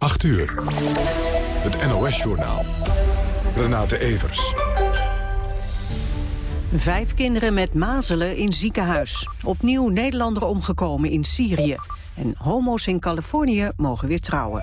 8 uur. Het NOS-journaal. Renate Evers. Vijf kinderen met mazelen in ziekenhuis. Opnieuw Nederlander omgekomen in Syrië. En homo's in Californië mogen weer trouwen.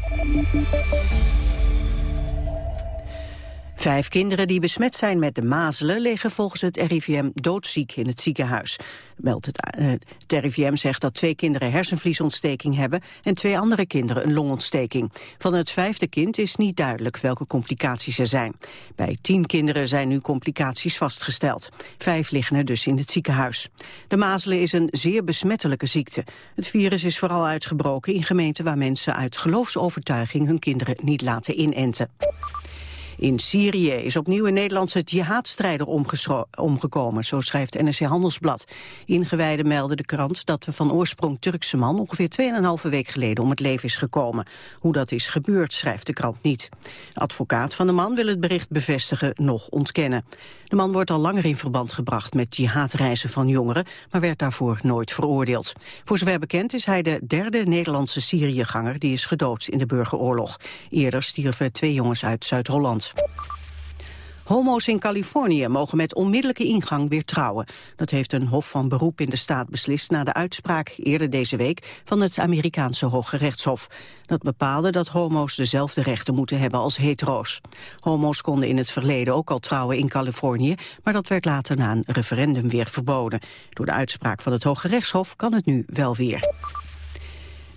Vijf kinderen die besmet zijn met de mazelen liggen volgens het RIVM doodziek in het ziekenhuis. Meldt het, uh, het RIVM zegt dat twee kinderen hersenvliesontsteking hebben en twee andere kinderen een longontsteking. Van het vijfde kind is niet duidelijk welke complicaties er zijn. Bij tien kinderen zijn nu complicaties vastgesteld. Vijf liggen er dus in het ziekenhuis. De mazelen is een zeer besmettelijke ziekte. Het virus is vooral uitgebroken in gemeenten waar mensen uit geloofsovertuiging hun kinderen niet laten inenten. In Syrië is opnieuw een Nederlandse jihadstrijder omgekomen, zo schrijft NRC Handelsblad. Ingewijden melden de krant dat de van oorsprong Turkse man ongeveer 2,5 week geleden om het leven is gekomen. Hoe dat is gebeurd, schrijft de krant niet. De advocaat van de man wil het bericht bevestigen nog ontkennen. De man wordt al langer in verband gebracht met jihadreizen van jongeren, maar werd daarvoor nooit veroordeeld. Voor zover bekend is hij de derde Nederlandse Syriëganger die is gedood in de burgeroorlog. Eerder stierven twee jongens uit Zuid-Holland. Homo's in Californië mogen met onmiddellijke ingang weer trouwen. Dat heeft een hof van beroep in de staat beslist na de uitspraak eerder deze week van het Amerikaanse Hoge Rechtshof. Dat bepaalde dat homo's dezelfde rechten moeten hebben als hetero's. Homo's konden in het verleden ook al trouwen in Californië, maar dat werd later na een referendum weer verboden. Door de uitspraak van het Hoge Rechtshof kan het nu wel weer.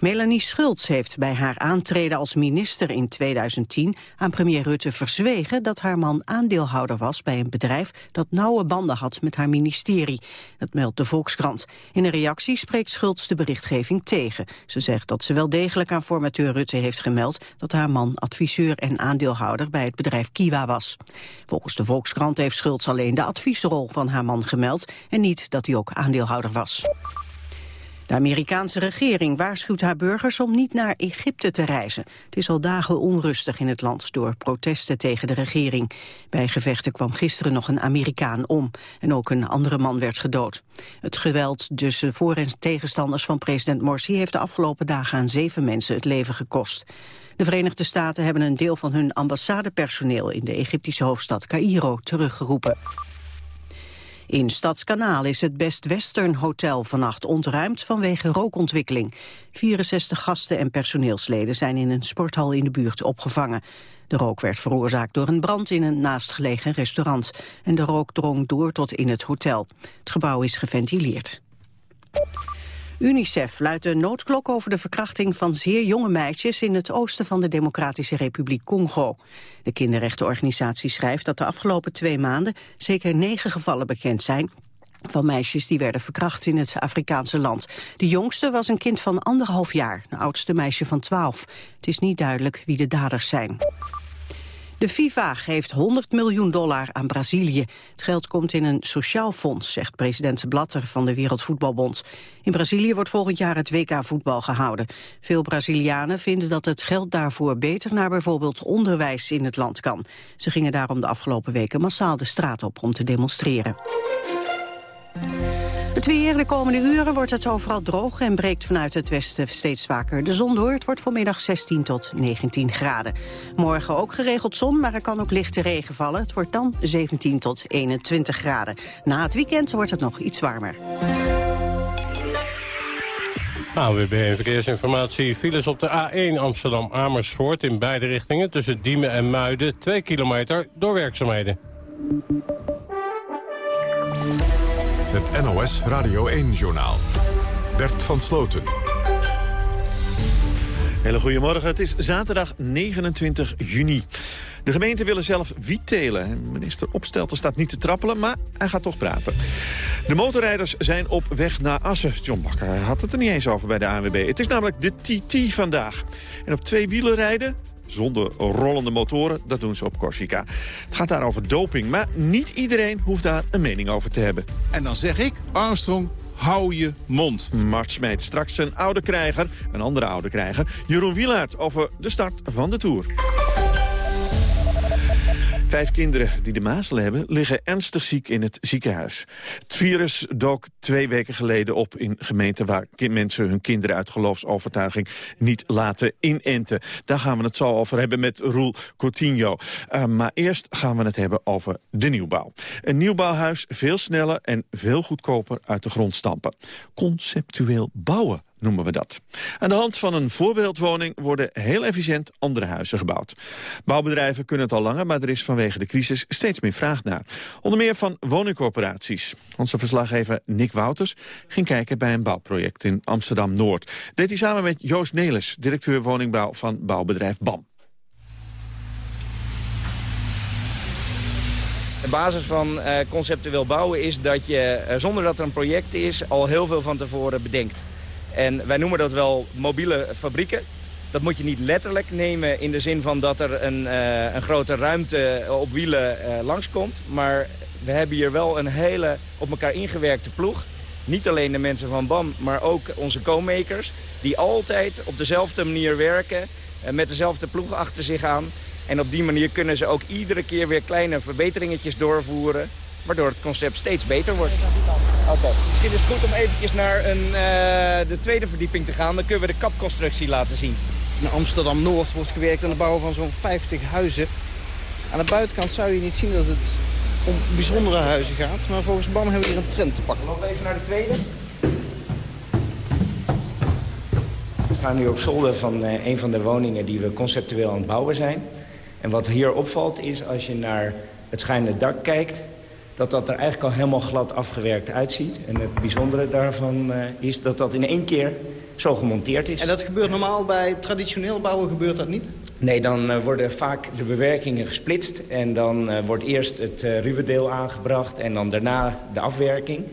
Melanie Schultz heeft bij haar aantreden als minister in 2010 aan premier Rutte verzwegen dat haar man aandeelhouder was bij een bedrijf dat nauwe banden had met haar ministerie. Dat meldt de Volkskrant. In een reactie spreekt Schultz de berichtgeving tegen. Ze zegt dat ze wel degelijk aan formateur Rutte heeft gemeld dat haar man adviseur en aandeelhouder bij het bedrijf Kiwa was. Volgens de Volkskrant heeft Schultz alleen de adviesrol van haar man gemeld en niet dat hij ook aandeelhouder was. De Amerikaanse regering waarschuwt haar burgers om niet naar Egypte te reizen. Het is al dagen onrustig in het land door protesten tegen de regering. Bij gevechten kwam gisteren nog een Amerikaan om. En ook een andere man werd gedood. Het geweld tussen voor- en tegenstanders van president Morsi... heeft de afgelopen dagen aan zeven mensen het leven gekost. De Verenigde Staten hebben een deel van hun ambassadepersoneel... in de Egyptische hoofdstad Cairo teruggeroepen. In Stadskanaal is het Best Western Hotel vannacht ontruimd vanwege rookontwikkeling. 64 gasten en personeelsleden zijn in een sporthal in de buurt opgevangen. De rook werd veroorzaakt door een brand in een naastgelegen restaurant. En de rook drong door tot in het hotel. Het gebouw is geventileerd. UNICEF luidt de noodklok over de verkrachting van zeer jonge meisjes in het oosten van de Democratische Republiek Congo. De kinderrechtenorganisatie schrijft dat de afgelopen twee maanden zeker negen gevallen bekend zijn van meisjes die werden verkracht in het Afrikaanse land. De jongste was een kind van anderhalf jaar, de oudste meisje van twaalf. Het is niet duidelijk wie de daders zijn. De FIFA geeft 100 miljoen dollar aan Brazilië. Het geld komt in een sociaal fonds, zegt president Blatter van de Wereldvoetbalbond. In Brazilië wordt volgend jaar het WK-voetbal gehouden. Veel Brazilianen vinden dat het geld daarvoor beter naar bijvoorbeeld onderwijs in het land kan. Ze gingen daarom de afgelopen weken massaal de straat op om te demonstreren. Het weer de komende uren wordt het overal droog en breekt vanuit het westen steeds vaker de zon door. Het wordt vanmiddag 16 tot 19 graden. Morgen ook geregeld zon, maar er kan ook lichte regen vallen. Het wordt dan 17 tot 21 graden. Na het weekend wordt het nog iets warmer. AWB Verkeersinformatie. Files op de A1 Amsterdam-Amersfoort in beide richtingen... tussen Diemen en Muiden, 2 kilometer door werkzaamheden. Het NOS Radio 1-journaal. Bert van Sloten. Hele goedemorgen, het is zaterdag 29 juni. De gemeenten willen zelf wiet telen. Minister Opstelten staat niet te trappelen, maar hij gaat toch praten. De motorrijders zijn op weg naar Assen. John Bakker had het er niet eens over bij de ANWB. Het is namelijk de TT vandaag. En op twee wielen rijden, zonder rollende motoren. Dat doen ze op Corsica. Het gaat daar over doping, maar niet iedereen hoeft daar een mening over te hebben. En dan zeg ik, Armstrong, hou je mond. Mart Smeet, straks een oude krijger, een andere oude krijger... Jeroen Wielaert over de start van de Tour. Vijf kinderen die de mazelen hebben liggen ernstig ziek in het ziekenhuis. Het virus dook twee weken geleden op in gemeenten... waar mensen hun kinderen uit geloofsovertuiging niet laten inenten. Daar gaan we het zo over hebben met Roel Coutinho. Uh, maar eerst gaan we het hebben over de nieuwbouw. Een nieuwbouwhuis veel sneller en veel goedkoper uit de grond stampen. Conceptueel bouwen noemen we dat. Aan de hand van een voorbeeldwoning worden heel efficiënt andere huizen gebouwd. Bouwbedrijven kunnen het al langer, maar er is vanwege de crisis steeds meer vraag naar. Onder meer van woningcorporaties. Onze verslaggever Nick Wouters ging kijken bij een bouwproject in Amsterdam-Noord. Deed hij samen met Joost Nelis, directeur woningbouw van bouwbedrijf BAM. De basis van uh, conceptueel bouwen is dat je, uh, zonder dat er een project is... al heel veel van tevoren bedenkt. En wij noemen dat wel mobiele fabrieken. Dat moet je niet letterlijk nemen in de zin van dat er een, uh, een grote ruimte op wielen uh, langskomt. Maar we hebben hier wel een hele op elkaar ingewerkte ploeg. Niet alleen de mensen van BAM, maar ook onze co-makers. Die altijd op dezelfde manier werken, uh, met dezelfde ploeg achter zich aan. En op die manier kunnen ze ook iedere keer weer kleine verbeteringetjes doorvoeren waardoor het concept steeds beter wordt. Oké. Okay. Misschien is het goed om eventjes naar een, uh, de tweede verdieping te gaan. Dan kunnen we de kapconstructie laten zien. In Amsterdam-Noord wordt gewerkt aan de bouw van zo'n 50 huizen. Aan de buitenkant zou je niet zien dat het om bijzondere huizen gaat. Maar volgens BAM hebben we hier een trend te pakken. Nog even naar de tweede. We staan nu op zolder van uh, een van de woningen die we conceptueel aan het bouwen zijn. En wat hier opvalt is als je naar het schijnende dak kijkt dat dat er eigenlijk al helemaal glad afgewerkt uitziet. En het bijzondere daarvan uh, is dat dat in één keer zo gemonteerd is. En dat gebeurt normaal bij traditioneel bouwen, gebeurt dat niet? Nee, dan uh, worden vaak de bewerkingen gesplitst. En dan uh, wordt eerst het ruwe deel aangebracht en dan daarna de afwerking.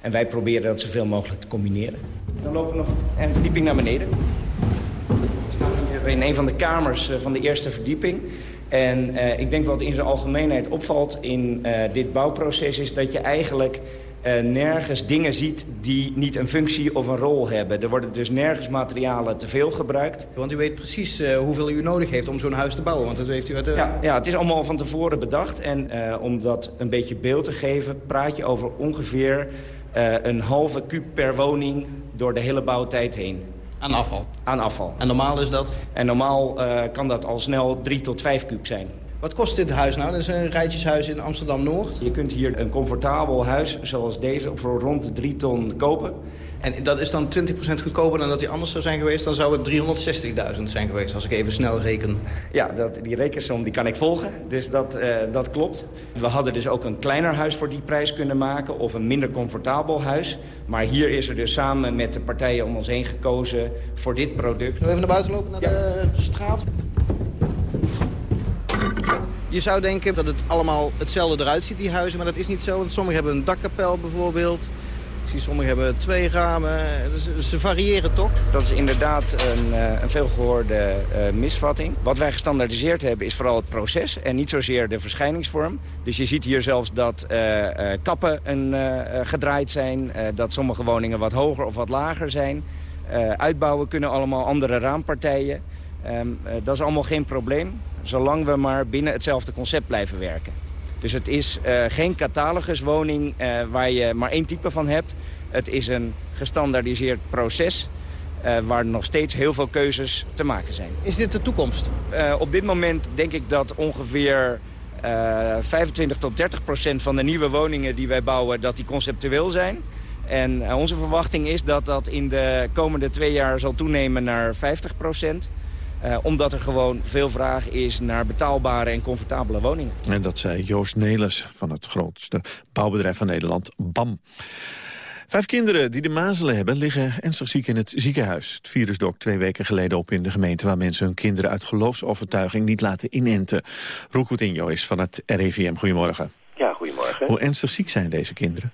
En wij proberen dat zoveel mogelijk te combineren. Dan lopen we nog een verdieping naar beneden. We staan hier in een van de kamers van de eerste verdieping. En uh, ik denk wat in zijn algemeenheid opvalt in uh, dit bouwproces... is dat je eigenlijk uh, nergens dingen ziet die niet een functie of een rol hebben. Er worden dus nergens materialen te veel gebruikt. Want u weet precies hoeveel u nodig heeft om zo'n huis te bouwen. Want dat heeft u uit de... ja, ja, het is allemaal van tevoren bedacht. En om dat een beetje beeld te geven... praat je over ongeveer een halve kuub per woning door de hele bouwtijd heen. Aan afval? Aan afval. En normaal is dat? En normaal uh, kan dat al snel 3 tot 5 kuub zijn. Wat kost dit huis nou? Dat is een rijtjeshuis in Amsterdam-Noord. Je kunt hier een comfortabel huis zoals deze voor rond de 3 ton kopen. En dat is dan 20% goedkoper dan dat die anders zou zijn geweest? Dan zou het 360.000 zijn geweest, als ik even snel reken. Ja, dat, die rekensom die kan ik volgen, dus dat, uh, dat klopt. We hadden dus ook een kleiner huis voor die prijs kunnen maken... of een minder comfortabel huis. Maar hier is er dus samen met de partijen om ons heen gekozen voor dit product. Zullen we even naar buiten lopen, naar ja. de straat? Je zou denken dat het allemaal hetzelfde eruit ziet, die huizen. Maar dat is niet zo, want sommigen hebben een dakkapel bijvoorbeeld zie sommigen hebben twee ramen. Dus ze variëren toch? Dat is inderdaad een, een veelgehoorde uh, misvatting. Wat wij gestandaardiseerd hebben is vooral het proces en niet zozeer de verschijningsvorm. Dus je ziet hier zelfs dat uh, kappen een, gedraaid zijn, dat sommige woningen wat hoger of wat lager zijn. uitbouwen kunnen allemaal andere raampartijen. Um, dat is allemaal geen probleem, zolang we maar binnen hetzelfde concept blijven werken. Dus het is uh, geen cataloguswoning uh, waar je maar één type van hebt. Het is een gestandaardiseerd proces uh, waar nog steeds heel veel keuzes te maken zijn. Is dit de toekomst? op dit moment denk ik dat ongeveer 25 tot 30 procent van de nieuwe woningen die wij bouwen... dat die conceptueel zijn. En onze verwachting is dat dat in de komende twee jaar zal toenemen naar 50 procent. Uh, omdat er gewoon veel vraag is naar betaalbare en comfortabele woningen. En dat zei Joost Nelis van het grootste bouwbedrijf van Nederland, BAM. Vijf kinderen die de mazelen hebben liggen ernstig ziek in het ziekenhuis. Het virus dook twee weken geleden op in de gemeente... waar mensen hun kinderen uit geloofsovertuiging niet laten inenten. Roel Coutinho is van het RIVM. Goedemorgen. Ja, goedemorgen. Hoe ernstig ziek zijn deze kinderen?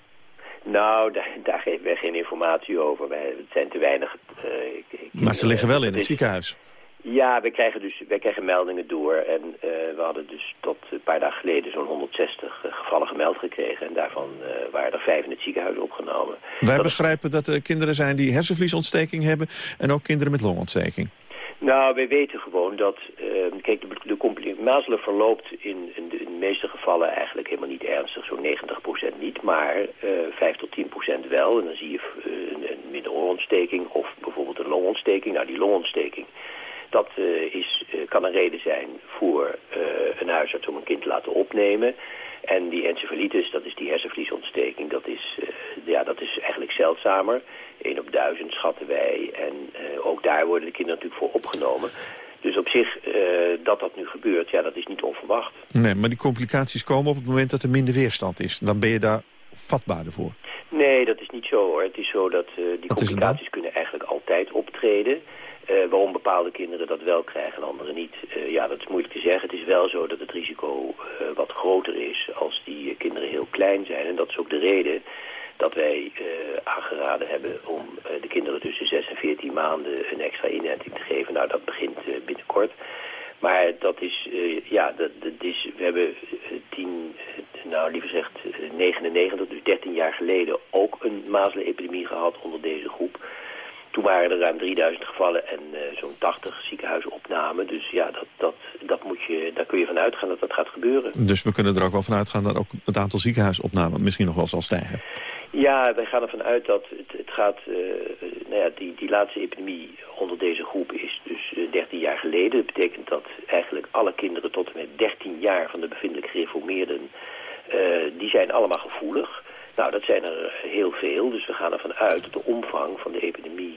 Nou, daar, daar geven wij geen informatie over. Het zijn te weinig... Uh, maar ze liggen wel in het ziekenhuis. Ja, wij krijgen dus wij krijgen meldingen door. En uh, we hadden dus tot een paar dagen geleden zo'n 160 uh, gevallen gemeld gekregen. En daarvan uh, waren er vijf in het ziekenhuis opgenomen. Wij dat begrijpen dat er kinderen zijn die hersenvliesontsteking hebben... en ook kinderen met longontsteking. Nou, wij weten gewoon dat... Uh, kijk, de, de mazelen verloopt in, in, de, in, de, meeste gevallen eigenlijk helemaal niet ernstig. Zo'n 90% niet, maar uh, 5 tot 10% wel. En dan zie je een, een middenoorontsteking of bijvoorbeeld een longontsteking. Nou, die longontsteking, dat uh, is, kan een reden zijn voor een huisarts om een kind te laten opnemen... En die encefalitis, dat is die hersenvliesontsteking, dat is, ja, dat is eigenlijk zeldzamer. 1 op duizend schatten wij. En ook daar worden de kinderen natuurlijk voor opgenomen. Dus op zich, uh, dat dat nu gebeurt, ja, dat is niet onverwacht. Nee, maar die complicaties komen op het moment dat er minder weerstand is. Dan ben je daar vatbaarder voor. Nee, dat is niet zo hoor. Het is zo dat uh, die complicaties kunnen eigenlijk altijd optreden. Waarom bepaalde kinderen dat wel krijgen en anderen niet, ja, dat is moeilijk te zeggen. Het is wel zo dat het risico wat groter is als die kinderen heel klein zijn. En dat is ook de reden dat wij aangeraden hebben om de kinderen tussen 6 en 14 maanden een extra inenting te geven. Nou, dat begint binnenkort. Maar dat is, ja, dat, dat, is, we hebben 10, nou liever gezegd 99, dus 13 jaar geleden ook een mazelenepidemie gehad onder deze groep. Toen waren er ruim 3000 gevallen en zo'n 80 ziekenhuisopnamen. Dus ja, dat, dat, dat moet je, daar kun je van uitgaan dat dat gaat gebeuren. Dus we kunnen er ook wel van uitgaan dat ook het aantal ziekenhuisopnamen misschien nog wel zal stijgen. Ja, wij gaan ervan uit dat het, het gaat, uh, nou ja, die, die laatste epidemie onder deze groep is dus uh, 13 jaar geleden. Dat betekent dat eigenlijk alle kinderen tot en met 13 jaar van de bevindelijk gereformeerden, die zijn allemaal gevoelig. Nou, dat zijn er heel veel, dus we gaan ervan uit dat de omvang van de epidemie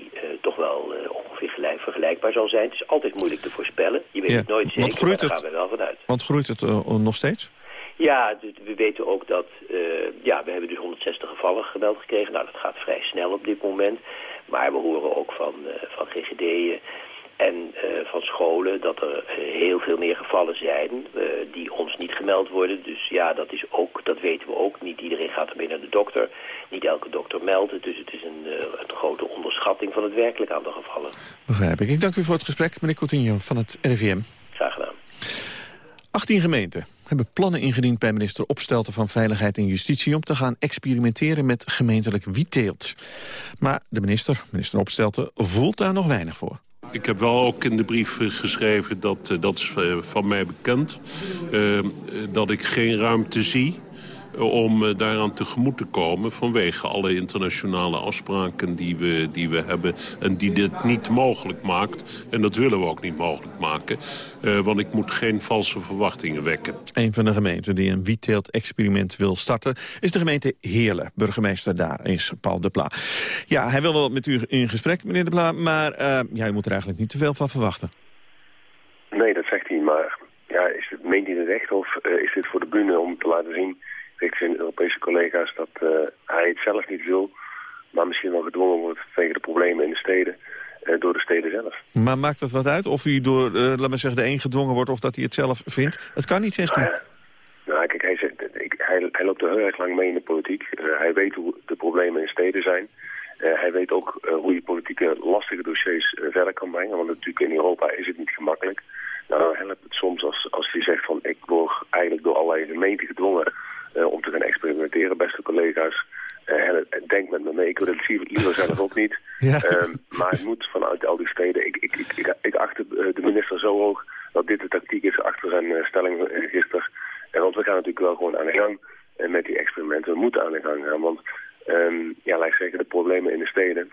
toch wel ongeveer gelijk, vergelijkbaar zal zijn. Het is altijd moeilijk te voorspellen, je weet ja. het nooit zeker, maar daar gaan we wel vanuit. Want groeit het nog steeds? Ja, we weten ook dat, uh, ja, we hebben dus 160 gevallen gemeld gekregen. Nou, dat gaat vrij snel op dit moment. Maar we horen ook van, van GGD'en en uh, van scholen dat er heel veel meer gevallen zijn die ons niet gemeld worden. Dus ja, dat is ook, dat weten we ook. Niet iedereen gaat ermee naar de dokter. Niet elke dokter meldt het. Dus het is een, een grote onderschatting van het werkelijk aantal gevallen. Begrijp ik. Ik dank u voor het gesprek, meneer Coutinho van het RIVM. Graag gedaan. 18 gemeenten hebben plannen ingediend bij minister Opstelten van Veiligheid en Justitie... om te gaan experimenteren met gemeentelijk wietteelt. Maar de minister, minister Opstelten, voelt daar nog weinig voor. Ik heb wel ook in de brief geschreven, dat, eh, dat is eh, van mij bekend... Dat ik geen ruimte zie om eh, daaraan tegemoet te komen... vanwege alle internationale afspraken die we, die we hebben... en die dit niet mogelijk maakt. En dat willen we ook niet mogelijk maken. Uh, want ik moet geen valse verwachtingen wekken. Een van de gemeenten die een wietteelt-experiment wil starten... is de gemeente Heerlen. Burgemeester daar is Paul de Pla. Ja, hij wil wel met u in gesprek, meneer de Pla... maar uh, ja, u moet er eigenlijk niet te veel van verwachten. Nee, dat zegt hij, maar ja, is het, meent hij het echt of uh, is dit voor de bühne om te laten zien ik vind Europese collega's dat uh, hij het zelf niet wil, maar misschien wel gedwongen wordt tegen de problemen in de steden, uh, door de steden zelf. Maar maakt dat wat uit of hij door, uh, laat maar zeggen, de een gedwongen wordt of dat hij het zelf vindt? Het kan niet, zegt hij. Nou, kijk, hij, ik, hij, hij, loopt er heel erg lang mee in de politiek. hij weet hoe de problemen in steden zijn. hij weet ook hoe je politieke lastige dossiers verder kan brengen, want natuurlijk in Europa is het niet gemakkelijk. Nou, dan helpt het soms als, als hij zegt van ik word eigenlijk door allerlei gemeenten gedwongen om te gaan experimenteren, beste collega's. Uh, denk met me mee, ik wil het liever zelf ook niet. Ja. Um, maar het moet vanuit al die steden. Ik, ik, ik, ik, acht de minister zo hoog dat dit de tactiek is achter zijn stelling gisteren. En want we gaan natuurlijk wel gewoon aan de gang met die experimenten. We moeten aan de gang gaan, want um, ja, laat ik zeggen, de problemen in de steden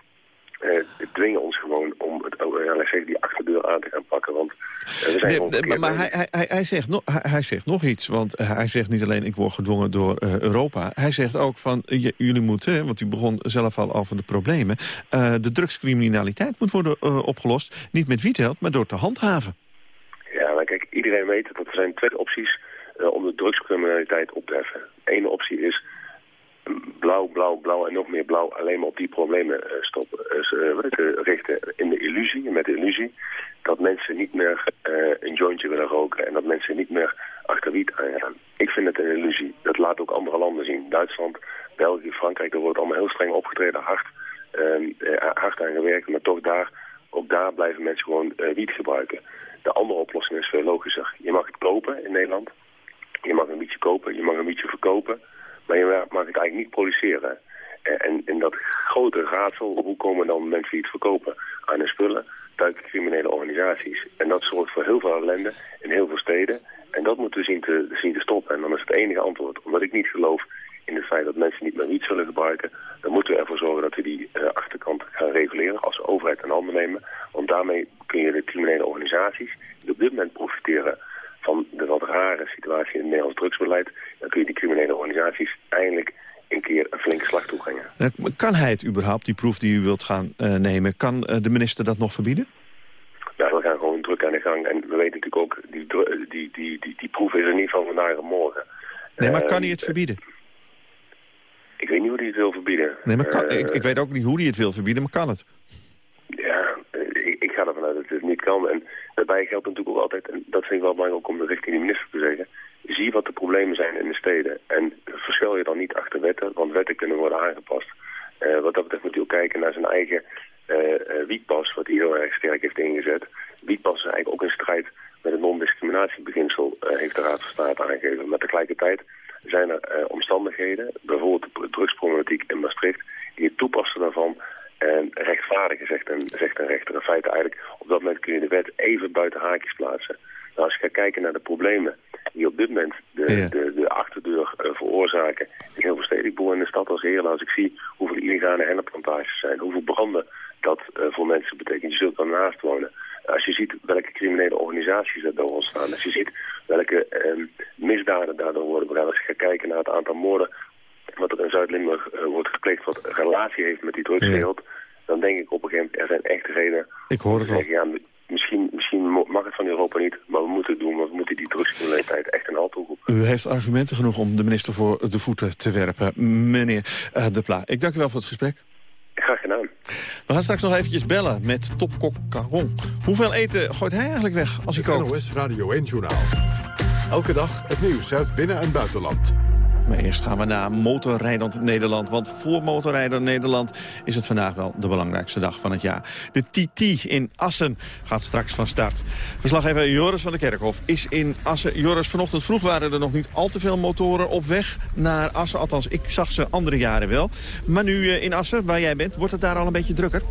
dwingen ons gewoon om het, uh, zeggen, die achterdeur aan te gaan pakken. Want uh, we zijn nee, maar, maar hij, hij, hij, zegt nog, hij, hij, zegt nog iets. Want hij zegt niet alleen ik word gedwongen door Europa. Hij zegt ook van jullie moeten, want u begon zelf al over de problemen... de drugscriminaliteit moet worden opgelost. Niet met wietheld, maar door te handhaven. Ja, maar kijk, iedereen weet dat er zijn twee opties om de drugscriminaliteit op te heffen. Eén optie is blauw, blauw, blauw en nog meer blauw alleen maar op die problemen uh, stoppen. Uh, richten in de illusie, met de illusie, dat mensen niet meer een jointje willen roken en dat mensen niet meer achter wiet aangaan. Ik vind het een illusie. Dat laat ook andere landen zien. Duitsland, België, Frankrijk, er wordt allemaal heel streng opgetreden, hard, ehm, hard aan gewerkt, maar toch daar, ook daar blijven mensen gewoon wiet gebruiken. De andere oplossing is veel logischer. Je mag het kopen in Nederland. Je mag een wietje kopen, je mag een wietje verkopen. Maar je mag het eigenlijk niet produceren. En in dat grote raadsel, hoe komen dan mensen die het verkopen aan hun spullen? duiken criminele organisaties. En dat zorgt voor heel veel ellende in heel veel steden. En dat moeten we zien te, zien te stoppen. En dan is het enige antwoord, omdat ik niet geloof in het feit dat mensen niet meer wiet zullen gebruiken, dan moeten we ervoor zorgen dat we die uh, achterkant gaan reguleren als overheid en handen nemen. Want daarmee kun je de criminele organisaties die op dit moment profiteren van rare situatie in het Nederlands drugsbeleid, dan kun je die criminele organisaties eindelijk een keer een flinke slag toebrengen. Kan hij het überhaupt, die proef die u wilt gaan uh, nemen, kan uh, de minister dat nog verbieden? Ja, we gaan gewoon druk aan de gang. En we weten natuurlijk ook, die, die, die, die, die proef is er niet van vandaag en morgen. Nee, maar kan hij het verbieden? Ik weet niet hoe hij het wil verbieden. Nee, maar kan, ik, ik, weet ook niet hoe hij het wil verbieden, maar kan het? Ja, ik, ik, ga ervan uit dat het kan. En daarbij geldt natuurlijk ook altijd, en dat vind ik wel belangrijk om richting de minister te zeggen, zie wat de problemen zijn in de steden. En verschil je dan niet achter wetten, want wetten kunnen worden aangepast. Uh, wat dat betreft moet hij ook kijken naar zijn eigen uh, wat hij heel erg sterk heeft ingezet. Wietpas is eigenlijk ook in strijd met het non-discriminatiebeginsel, heeft de Raad van State aangegeven. Maar tegelijkertijd zijn er omstandigheden, bijvoorbeeld de drugsproblematiek in Maastricht, die het toepassen daarvan en rechtvaardigen, zegt een, zegt een rechter. In feite eigenlijk, op dat moment kun je de wet even buiten haakjes plaatsen. Nou, als je gaat kijken naar de problemen die op dit moment de, de, de achterdeur uh, veroorzaken in heel veel steden. Ik boer in de stad als heerlijk als ik zie hoeveel illegale hennepplantages zijn, hoeveel branden dat uh, voor mensen betekent. Je zult daarnaast wonen. Als je ziet welke criminele organisaties er door ontstaan, als je ziet welke uh, misdaden daardoor worden begaan, als je gaat kijken naar het aantal moorden wat er in Zuid-Limburg uh, wordt gepleegd wat relatie heeft met die drugswereld, ja. dan denk ik op een gegeven moment, er zijn echt redenen. Ik hoor het wel. Ja, misschien, misschien mag het van Europa niet, maar we moeten het doen. Want we moeten die drugscriminaliteit echt een halt toeroepen. U heeft argumenten genoeg om de minister voor de voeten te werpen. Meneer uh, De Pla, ik dank u wel voor het gesprek. Graag gedaan. We gaan straks nog eventjes bellen met topkok Caron. Hoeveel eten gooit hij eigenlijk weg als hij kookt? NOS Radio 1 Journaal. Elke dag het nieuws uit binnen- en buitenland. Maar eerst gaan we naar Motorrijdend Nederland. Want voor Motorrijdend Nederland is het vandaag wel de belangrijkste dag van het jaar. De TT in Assen gaat straks van start. Verslaggever Joris van der Kerkhof is in Assen. Joris, vanochtend vroeg waren er nog niet al te veel motoren op weg naar Assen. Althans, ik zag ze andere jaren wel. Maar nu in Assen, waar jij bent, wordt het daar al een beetje drukker?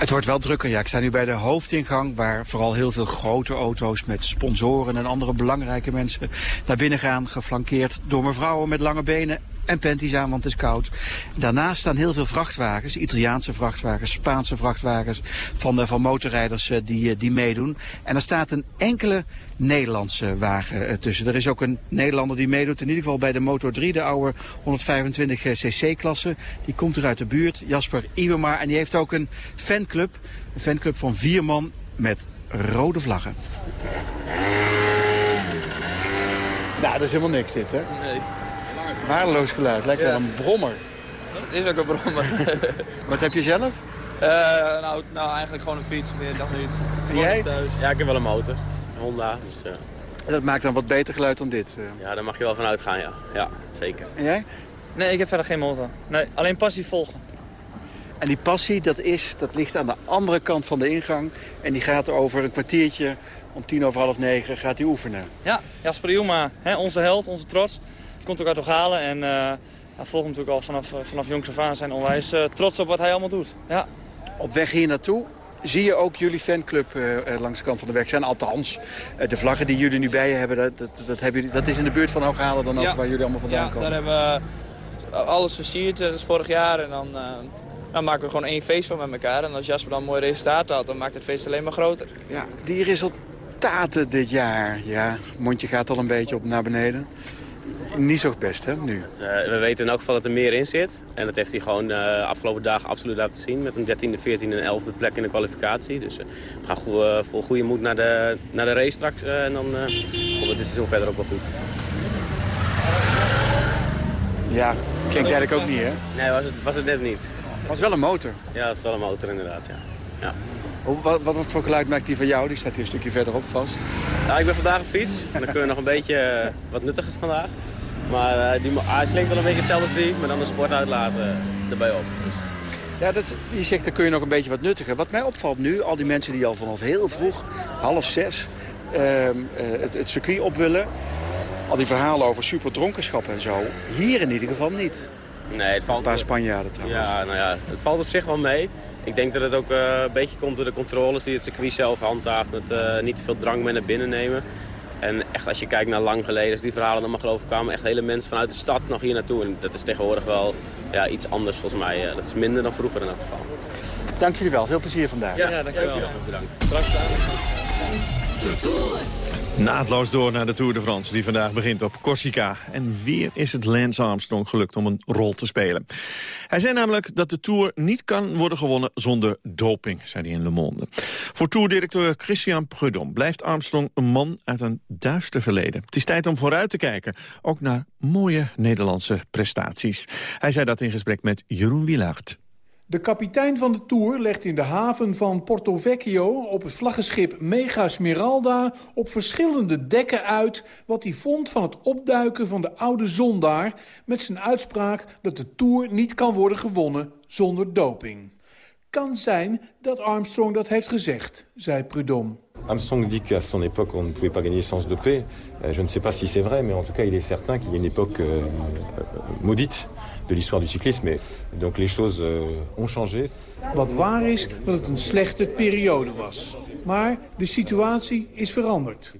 Het wordt wel drukker, ja. Ik sta nu bij de hoofdingang... waar vooral heel veel grote auto's met sponsoren en andere belangrijke mensen... naar binnen gaan, geflankeerd door mevrouwen met lange benen en panties aan, want het is koud. Daarnaast staan heel veel vrachtwagens, Italiaanse vrachtwagens, Spaanse vrachtwagens... van, de, van motorrijders die, die meedoen. En er staat een enkele Nederlandse wagen tussen. Er is ook een Nederlander die meedoet, in ieder geval bij de Motor 3, de oude 125 cc-klasse. Die komt er uit de buurt, Jasper Iwema, en die heeft ook een fanclub. Een fanclub van vier man met rode vlaggen. Nou, dat is helemaal niks dit, hè? Nee. Waardeloos geluid, lijkt wel Ja. een brommer. Het is ook een brommer. Wat heb je zelf? Eh, nou, nou, eigenlijk gewoon een fiets, meer nog niet. En jij? Thuis. Ja, ik heb wel een motor. Een Honda. Dus eh, Dat maakt dan wat beter geluid dan dit. eh. ja, daar mag je wel van uitgaan, ja. Ja, zeker. En jij? Nee, ik heb verder geen motor. Nee, alleen passie volgen. En die passie, dat, is, dat ligt aan de andere kant van de ingang. En die gaat over een kwartiertje, om tien over half negen, gaat hij oefenen. Ja, Jasper Ilma, hè, onze held, onze trots. Komt ook uit Halen en eh hij volgt hem natuurlijk al vanaf, eh, vanaf jongs af aan. zijn onwijs eh, trots op wat hij allemaal doet. Ja. Op weg hier naartoe zie je ook jullie fanclub langs de kant van de weg zijn. Althans, eh, de vlaggen die jullie nu bij je hebben, dat, dat, dat, hebben jullie, dat is in de buurt van Hooghalen dan ook, Ja. waar jullie allemaal vandaan ja, komen. daar hebben we alles versierd, dat is vorig jaar. En dan, eh, dan maken we gewoon één feest van met elkaar. En als Jasper dan een mooi resultaat had, dan maakt het feest alleen maar groter. Ja, die resultaten dit jaar, ja, mondje gaat al een beetje op naar beneden. Niet zo best, hè, nu? Eh, we weten in elk geval dat er meer in zit. En dat heeft hij gewoon eh afgelopen dagen absoluut laten zien. Met een 13e, 14e en 11e plek in de kwalificatie. Dus eh, we gaan goe- eh, vol goede moed naar de, naar de race straks. en dan komt het dit seizoen verder ook wel goed. Ja, klinkt eigenlijk ook niet, hè? Nee, was het, was het net niet. Het is wel een motor. Ja, het is wel een motor inderdaad, ja. ja. Hoe- Wat, wat voor geluid maakt die van jou? Die staat hier een stukje verderop vast. Ja, ik ben vandaag op fiets. En dan kunnen we nog een beetje wat nuttigers vandaag. Maar eh, die, mo- ah, het klinkt wel een beetje hetzelfde als die, maar dan een sportuitlaat eh, erbij op. Dus, Ja, dat, je zegt, dan kun je nog een beetje wat nuttiger. Wat mij opvalt nu, al die mensen die al vanaf heel vroeg, half zes, ehm, eh, het, het circuit op willen. Al die verhalen over superdronkenschap en zo. Hier in ieder geval niet. nee, het valt Een paar Spanjaarden trouwens. Ja, nou ja, het valt op zich wel mee. Ik denk dat het ook een beetje komt door de controles die het circuit zelf handhaaft. Met niet te veel drang mee naar binnen nemen. En echt als je kijkt naar lang geleden, als die verhalen dan maar geloof ik kwamen echt hele mensen vanuit de stad nog hier naartoe. En dat is tegenwoordig wel ja, iets anders volgens mij. Dat is minder dan vroeger in elk geval. Dank jullie wel. Veel plezier vandaag. Ja, ja dankjewel. Ja, bedankt. Straks Naadloos door naar de Tour de France, die vandaag begint op Corsica. En weer is het Lance Armstrong gelukt om een rol te spelen. Hij zei namelijk dat de Tour niet kan worden gewonnen zonder doping, zei hij in Le Monde. Voor Tourdirecteur Christian Prudhomme blijft Armstrong een man uit een duister verleden. Het is tijd om vooruit te kijken, ook naar mooie Nederlandse prestaties. Hij zei dat in gesprek met Jeroen Wielaert. De kapitein van de Tour legt in de haven van Porto Vecchio op het vlaggenschip Mega Smeralda op verschillende dekken uit wat hij vond van het opduiken van de oude zondaar met zijn uitspraak dat de Tour niet kan worden gewonnen zonder doping. Kan zijn dat Armstrong dat heeft gezegd, zei Prudhomme. Armstrong dit qu'à son époque on ne pouvait pas gagner sans doper. Euh, je ne sais pas si c'est vrai, mais en tout cas il est certain qu'il y a une époque euh, maudite de l'histoire du cyclisme. Et donc les choses euh, ont. Wat waar is dat het een slechte periode was. Maar de situatie is veranderd.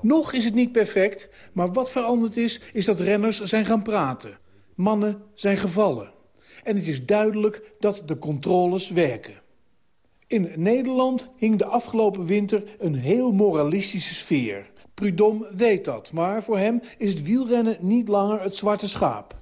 Nog is het niet perfect, maar wat veranderd is, is dat renners zijn gaan praten. Mannen zijn gevallen. En het is duidelijk dat de controles werken. In Nederland hing de afgelopen winter een heel moralistische sfeer. Prudhomme weet dat, maar voor hem is het wielrennen niet langer het zwarte schaap.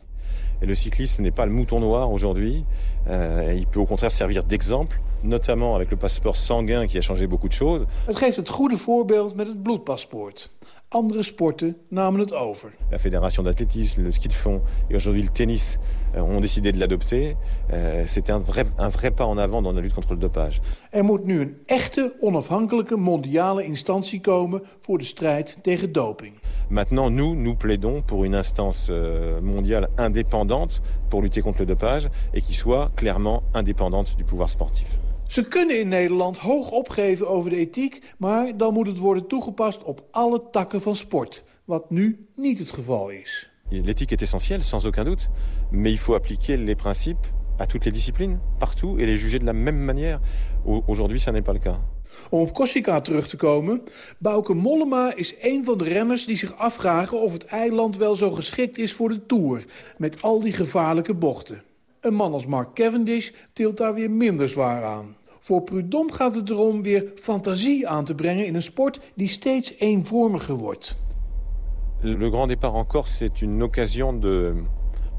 Le cyclisme n'est pas le mouton noir aujourd'hui. Euh, il peut au contraire servir d'exemple, notamment avec le passeport sanguin qui a changé beaucoup de choses. Het geeft het goede voorbeeld met het bloedpaspoort. Andere sporten namen het over. La fédération d'athlétisme, le ski de fond et aujourd'hui le tennis euh, ont décidé de l'adopter. Euh, C'était un vrai, un vrai pas en avant dans la lutte contre le dopage. Er moet nu een echte onafhankelijke mondiale instantie komen voor de strijd tegen doping. Maintenant, nous, nous plaidons pour une instance euh, mondiale indépendante pour lutter contre le dopage et qui soit clairement indépendante du pouvoir sportif. Ze kunnen in Nederland hoog opgeven over de ethiek... maar dan moet het worden toegepast op alle takken van sport. Wat nu niet het geval is. L'éthique est essentielle, sans aucun doute. Mais il faut appliquer les principes à toutes les disciplines, partout... et les juger de la même manière. Aujourd'hui, ça n'est pas le cas. Om op Corsica terug te komen, Bouke Mollema is een van de renners die zich afvragen of het eiland wel zo geschikt is voor de Tour, met al die gevaarlijke bochten. Een man als Mark Cavendish tilt daar weer minder zwaar aan. Voor Prudhomme gaat het erom weer fantasie aan te brengen in een sport die steeds eenvormiger wordt. Le grand départ en Corse, c'est une occasion de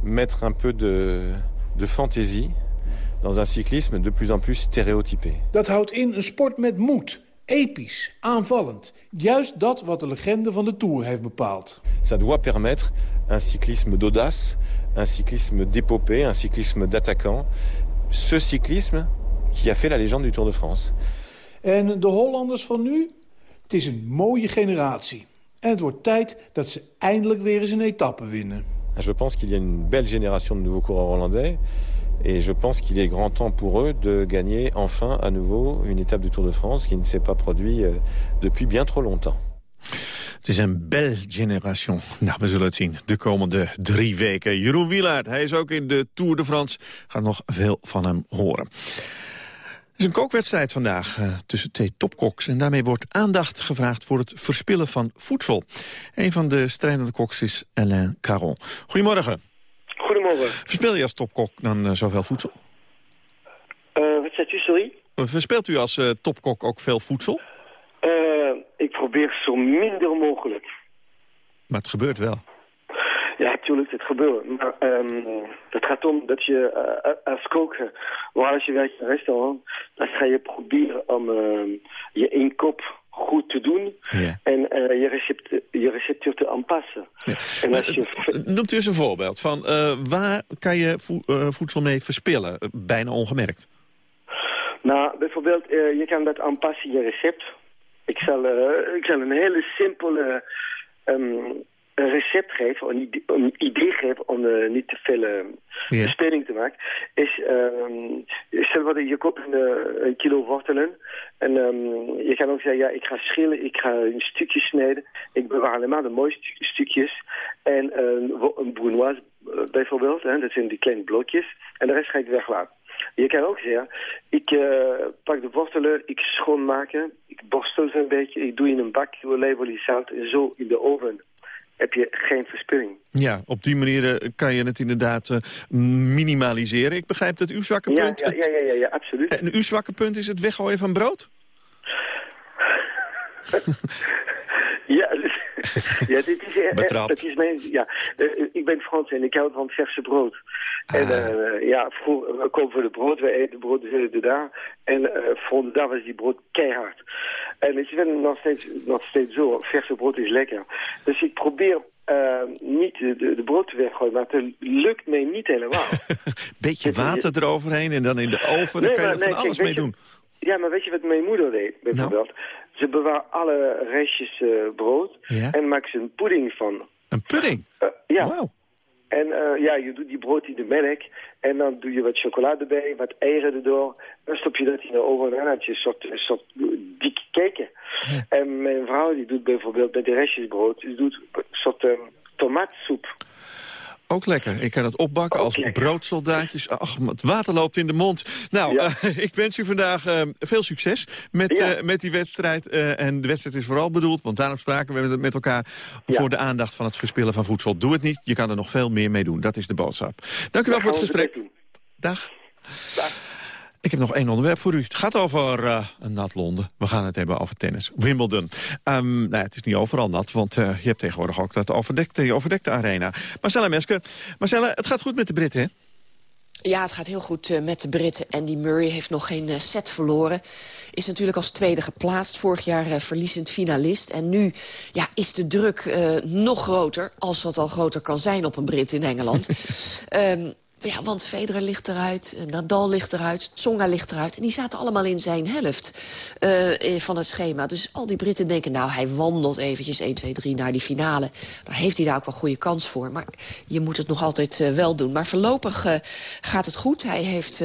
mettre un peu de, de fantaisie dans un cyclisme de plus en plus stéréotypé. Dat houdt in een sport met moed, episch, aanvallend. Juist dat wat de legende van de Tour heeft bepaald. Ça doit permettre un cyclisme d'audace, un cyclisme d'épopée, un cyclisme d'attaquant. Ce cyclisme qui a fait la légende du Tour de France. En de Hollanders van nu? Het is een mooie generatie. En het wordt tijd dat ze eindelijk weer eens een etappe winnen. Je pense qu'il y a une belle génération de nouveaux coureurs hollandais. Et je pense qu'il est grand temps pour eux de gagner enfin à nouveau une étape du Tour de France qui ne s'est pas produit euh, depuis bien trop longtemps. Het is een belle generation. Nou, we zullen het zien de komende drie weken. Jeroen Wielaert, hij is ook in de Tour de France. Gaat nog veel van hem horen. Het is een kookwedstrijd vandaag uh, tussen twee topkoks. En daarmee wordt aandacht gevraagd voor het verspillen van voedsel. Een van de strijdende koks is Alain Caron. Goedemorgen. Goedemorgen. Verspil je als topkok dan uh, zoveel voedsel? Uh, wat zegt u, sorry? Verspeelt u als topkok ook veel voedsel? ik probeer zo minder mogelijk. Maar het gebeurt wel. Ja, natuurlijk, het gebeurt. Maar um, het gaat om dat je uh, als kok, waar als je werkt in een restaurant, dan ga je proberen om uh, je inkoop goed te doen ja. en uh, je, recept, je receptuur te aanpassen. Ja. En als je... Noemt u eens een voorbeeld van waar kan je vo voedsel mee verspillen, bijna ongemerkt? Nou, bijvoorbeeld, je kan dat aanpassen in je recept. Ik zal, ik zal een hele simpele... Um, een recept geven, een idee, een idee geven om uh, niet te veel bespeling te maken, is, um, stel wat je koopt een, uh, een kilo wortelen en um, je kan ook zeggen, ja, ik ga schillen, ik ga in stukjes snijden, ik bewaar alleen maar de mooiste stu stukjes en een brunoise bijvoorbeeld, hè, dat zijn die kleine blokjes, en de rest ga ik weglaten. Je kan ook zeggen, ik uh, pak de wortelen, ik schoonmaken, ik borstel ze een beetje, ik doe in een bak olijfolie, zout en zo in de oven heb je geen verspilling. Ja, op die manier eh, kan je het inderdaad uh, minimaliseren. Ik begrijp dat uw zwakke punt... Ja, ja, ja, ja, ja, absoluut. En uw zwakke punt is het weggooien van brood? ja, dit is, echt, het is mijn, ja, uh, ik ben Frans en ik hou van verse brood. Ah. En uh, ja, vroeger, we komen voor de brood, we eten brood de daar. En voor de dag was die brood keihard. En het is nog steeds, nog steeds zo, verse brood is lekker. Dus ik probeer uh, niet de, de, brood te weggooien, maar het lukt mij niet helemaal. Beetje water eroverheen en dan in de oven, nee, daar kan je er van alles mee doen. Ja, maar weet je wat mijn moeder deed, bijvoorbeeld? Nou? Ze bewaart alle restjes uh, brood en maakt ze een pudding van. Een pudding? Uh, ja. Wow. En uh, ja, je doet die brood in de melk en dan doe je wat chocolade bij, wat eieren erdoor. Dan stop je dat in de oven en dan heb je een soort, een soort dikke keken. Ja. En mijn vrouw die doet bijvoorbeeld met de restjes brood, die doet een soort um, tomaatsoep. Ook lekker. Ik kan het opbakken als broodsoldaatjes. Ach, het water loopt in de mond. Nou, ja. uh, ik wens u vandaag uh, veel succes met, ja. uh, met die wedstrijd. en de wedstrijd is vooral bedoeld, want daarom spraken we met elkaar... Ja. voor de aandacht van het verspillen van voedsel. Doe het niet, je kan er nog veel meer mee doen. Dat is de boodschap. Dank u wel voor het gesprek. Dag. Dag. Ik heb nog één onderwerp voor u. Het gaat over uh, een nat Londen. We gaan het hebben over tennis. Wimbledon. Um, nou ja, het is niet overal nat, want uh, je hebt tegenwoordig ook dat overdekte, die overdekte arena. Marcella Mesker. Marcella, het gaat goed met de Britten, hè? Ja, het gaat heel goed uh, met de Britten. Andy Murray heeft nog geen set verloren. Is natuurlijk als tweede geplaatst. Vorig jaar verliezend finalist. En nu ja, is de druk nog groter. Als dat al groter kan zijn op een Brit in Engeland. um, Ja, want Federer ligt eruit, Nadal ligt eruit, Tsonga ligt eruit. En die zaten allemaal in zijn helft uh, van het schema. Dus al die Britten denken, nou, hij wandelt eventjes 1, 2, 3 naar die finale. Daar heeft hij daar ook wel goede kans voor. Maar je moet het nog altijd uh, wel doen. Maar voorlopig gaat het goed. Hij heeft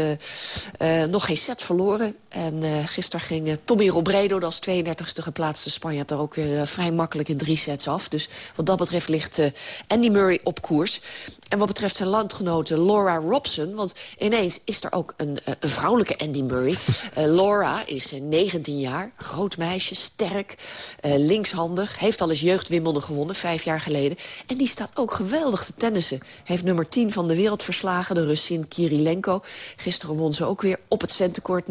nog geen set verloren. En gisteren ging Tommy Robredo, als 32e geplaatste Spanjaard... er ook weer vrij makkelijk in drie sets af. Dus wat dat betreft ligt Andy Murray op koers. En wat betreft zijn landgenoten Laura Robson... want ineens is er ook een, een vrouwelijke Andy Murray. Laura is 19 jaar, groot meisje, sterk, linkshandig... heeft al eens jeugdwimbelden gewonnen, vijf jaar geleden. En die staat ook geweldig te tennissen. Heeft nummer 10 van de wereld verslagen, de Russin Kirilenko. Gisteren won ze ook weer op het centenkoord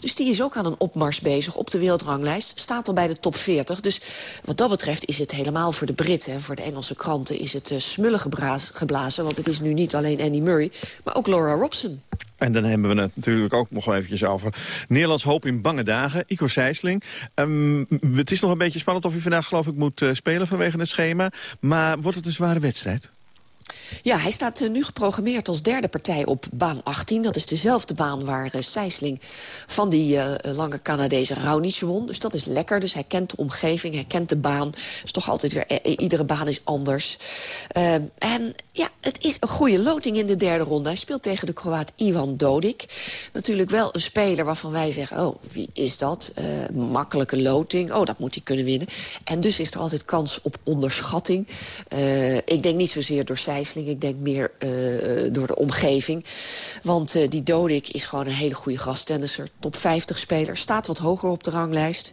Dus die is ook aan een opmars bezig op de wereldranglijst. Staat al bij de top 40. Dus wat dat betreft is het helemaal voor de Britten... en voor de Engelse kranten is het uh, geblazen. Want het is nu niet alleen Andy Murray, maar ook Laura Robson. En dan hebben we het natuurlijk ook nog eventjes over Nederlands hoop in bange dagen. Ico Sijsling. Um, het is nog een beetje spannend of hij vandaag geloof ik moet uh, spelen vanwege het schema. Maar wordt het een zware wedstrijd? Ja, hij staat uh, nu geprogrammeerd als derde partij op baan 18. Dat is dezelfde baan waar uh, Sijsling van die uh, lange Canadese Raonic won. Dus dat is lekker. Dus hij kent de omgeving, hij kent de baan. is toch altijd weer, iedere baan is anders. en ja, het is een goede loting in de derde ronde. Hij speelt tegen de Kroaat Ivan Dodik. Natuurlijk wel een speler waarvan wij zeggen... oh, wie is dat? makkelijke loting. Oh, dat moet hij kunnen winnen. En dus is er altijd kans op onderschatting. ik denk niet zozeer door Sijsling. Ik denk meer uh, door de omgeving. Want uh, die Dodik is gewoon een hele goede gasttennisser. Top 50 speler. Staat wat hoger op de ranglijst.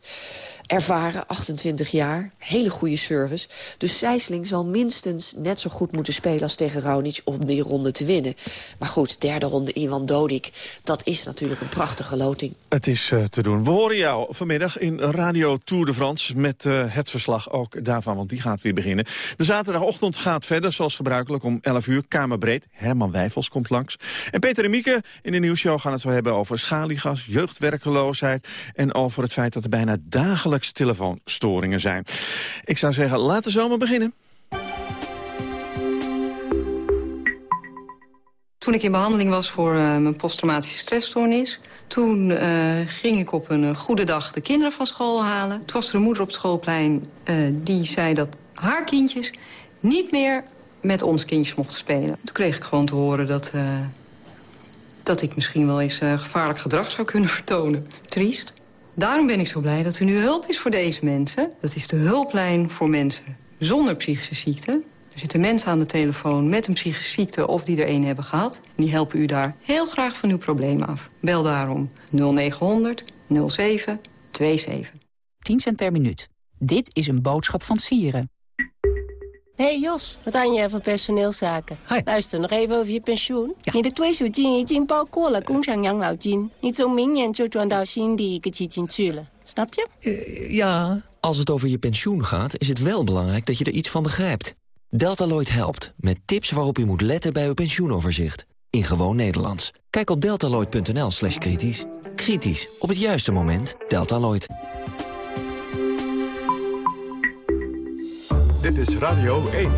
Ervaren, 28 jaar. Hele goede service. Dus Sijsling zal minstens net zo goed moeten spelen als tegen Raonic om die ronde te winnen. Maar goed, derde ronde Ivan Dodik, dat is natuurlijk een prachtige loting. Het is uh, te doen. We horen jou vanmiddag in Radio Tour de France met uh, het verslag ook daarvan, want die gaat weer beginnen. De zaterdagochtend gaat verder, zoals gebruikelijk om 11 uur, kamerbreed. Herman Wijfels komt langs. En Peter en Mieke in de nieuwsshow gaan het zo hebben over schaliegas, jeugdwerkeloosheid en over het feit dat er bijna dagelijks telefoonstoringen zijn. Ik zou zeggen, laten we zomaar beginnen. Toen ik in behandeling was voor uh, mijn posttraumatische stressstoornis... toen uh, ging ik op een goede dag de kinderen van school halen. Toen was er een moeder op het schoolplein die zei dat haar kindjes... niet meer met ons kindjes mochten spelen. Toen kreeg ik gewoon te horen dat, dat ik misschien wel eens gevaarlijk gedrag zou kunnen vertonen. Triest. Daarom ben ik zo blij dat er nu hulp is voor deze mensen. Dat is de hulplijn voor mensen zonder psychische ziekte. Er zitten mensen aan de telefoon met een psychische ziekte of die er een hebben gehad. Die helpen u daar heel graag van uw probleem af. Bel daarom 0900 0727. 10 cent per minuut. Dit is een boodschap van Sieren. Hey Jos, wat aan je van personeelszaken? Luister, nog even over je pensioen. Ja. 你的退休金已经包括了工厂养老金，你从明年就转到新的一个基金去了。Snap je? Uh, ja. Als het over je pensioen gaat, is het wel belangrijk dat je er iets van begrijpt. Deltaloid helpt, met tips waarop u moet letten bij uw pensioenoverzicht. In gewoon Nederlands. Kijk op deltaloid.nl slash kritisch. Kritisch, op het juiste moment. Deltaloid. Dit is Radio 1.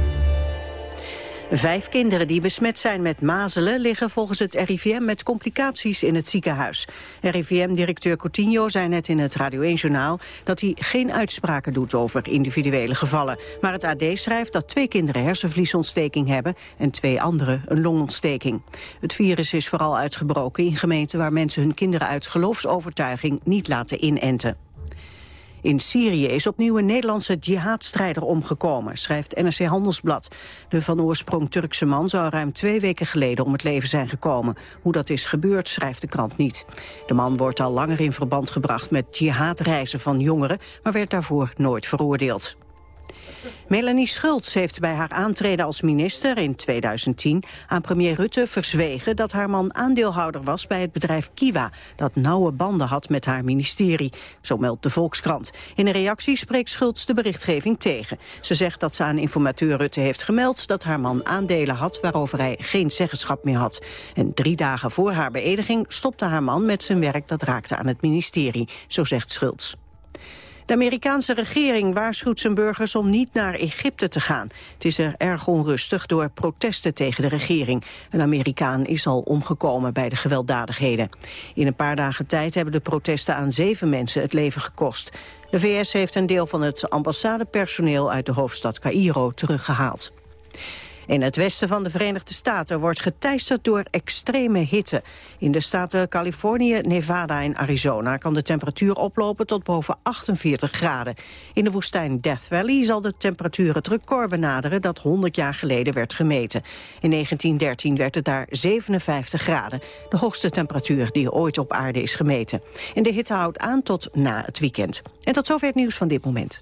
Vijf kinderen die besmet zijn met mazelen liggen volgens het RIVM met complicaties in het ziekenhuis. RIVM-directeur Coutinho zei net in het Radio 1-journaal dat hij geen uitspraken doet over individuele gevallen. Maar het AD schrijft dat twee kinderen hersenvliesontsteking hebben en twee anderen een longontsteking. Het virus is vooral uitgebroken in gemeenten waar mensen hun kinderen uit geloofsovertuiging niet laten inenten. In Syrië is opnieuw een Nederlandse jihadstrijder omgekomen, schrijft NRC Handelsblad. De van oorsprong Turkse man zou ruim twee weken geleden om het leven zijn gekomen. Hoe dat is gebeurd, schrijft de krant niet. De man wordt al langer in verband gebracht met jihadreizen van jongeren, maar werd daarvoor nooit veroordeeld. Melanie Schultz heeft bij haar aantreden als minister in 2010 aan premier Rutte verzwegen dat haar man aandeelhouder was bij het bedrijf Kiwa, dat nauwe banden had met haar ministerie, zo meldt de Volkskrant. In een reactie spreekt Schultz de berichtgeving tegen. Ze zegt dat ze aan informateur Rutte heeft gemeld dat haar man aandelen had waarover hij geen zeggenschap meer had. En drie dagen voor haar beëdiging stopte haar man met zijn werk dat raakte aan het ministerie, zo zegt Schultz. De Amerikaanse regering waarschuwt zijn burgers om niet naar Egypte te gaan. Het is er erg onrustig door protesten tegen de regering. Een Amerikaan is al omgekomen bij de gewelddadigheden. In een paar dagen tijd hebben de protesten aan zeven mensen het leven gekost. De VS heeft een deel van het ambassadepersoneel uit de hoofdstad Cairo teruggehaald. In het westen van de Verenigde Staten wordt geteisterd door extreme hitte. In de staten Californië, Nevada en Arizona kan de temperatuur oplopen tot boven 48 graden. In de woestijn Death Valley zal de temperatuur het record benaderen dat 100 jaar geleden werd gemeten. In 1913 werd het daar 57 graden, de hoogste temperatuur die ooit op aarde is gemeten. En de hitte houdt aan tot na het weekend. En tot zover het nieuws van dit moment.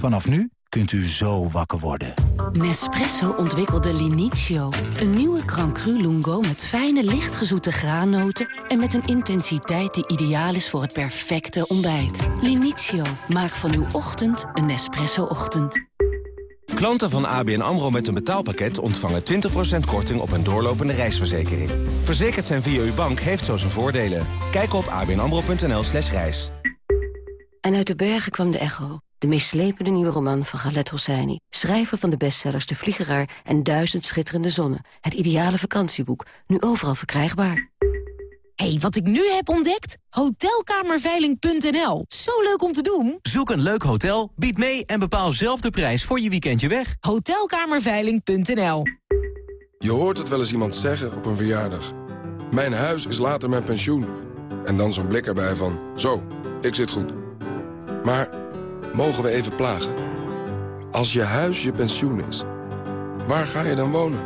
Vanaf nu kunt u zo wakker worden. Nespresso ontwikkelde Linizio. Een nieuwe Grand Cru Lungo met fijne, lichtgezoete graannoten... en met een intensiteit die ideaal is voor het perfecte ontbijt. Linizio, maak van uw ochtend een Nespresso-ochtend. Klanten van ABN AMRO met een betaalpakket ontvangen 20% korting op een doorlopende reisverzekering. Verzekerd zijn via uw bank heeft zo zijn voordelen. Kijk op abnamro.nl slash reis. En uit de bergen kwam de echo. De meest slepende nieuwe roman van Galet Hosseini. Schrijver van de bestsellers De Vliegeraar en Duizend Schitterende Zonnen. Het ideale vakantieboek. Nu overal verkrijgbaar. hey, wat ik nu heb ontdekt? Hotelkamerveiling.nl. Zo leuk om te doen. Zoek een leuk hotel, bied mee en bepaal zelf de prijs voor je weekendje weg. Hotelkamerveiling.nl. Je hoort het wel eens iemand zeggen op een verjaardag. Mijn huis is later mijn pensioen. En dan zo'n blik erbij van, zo, ik zit goed. Maar mogen we even plagen? Als je huis je pensioen is, waar ga je dan wonen?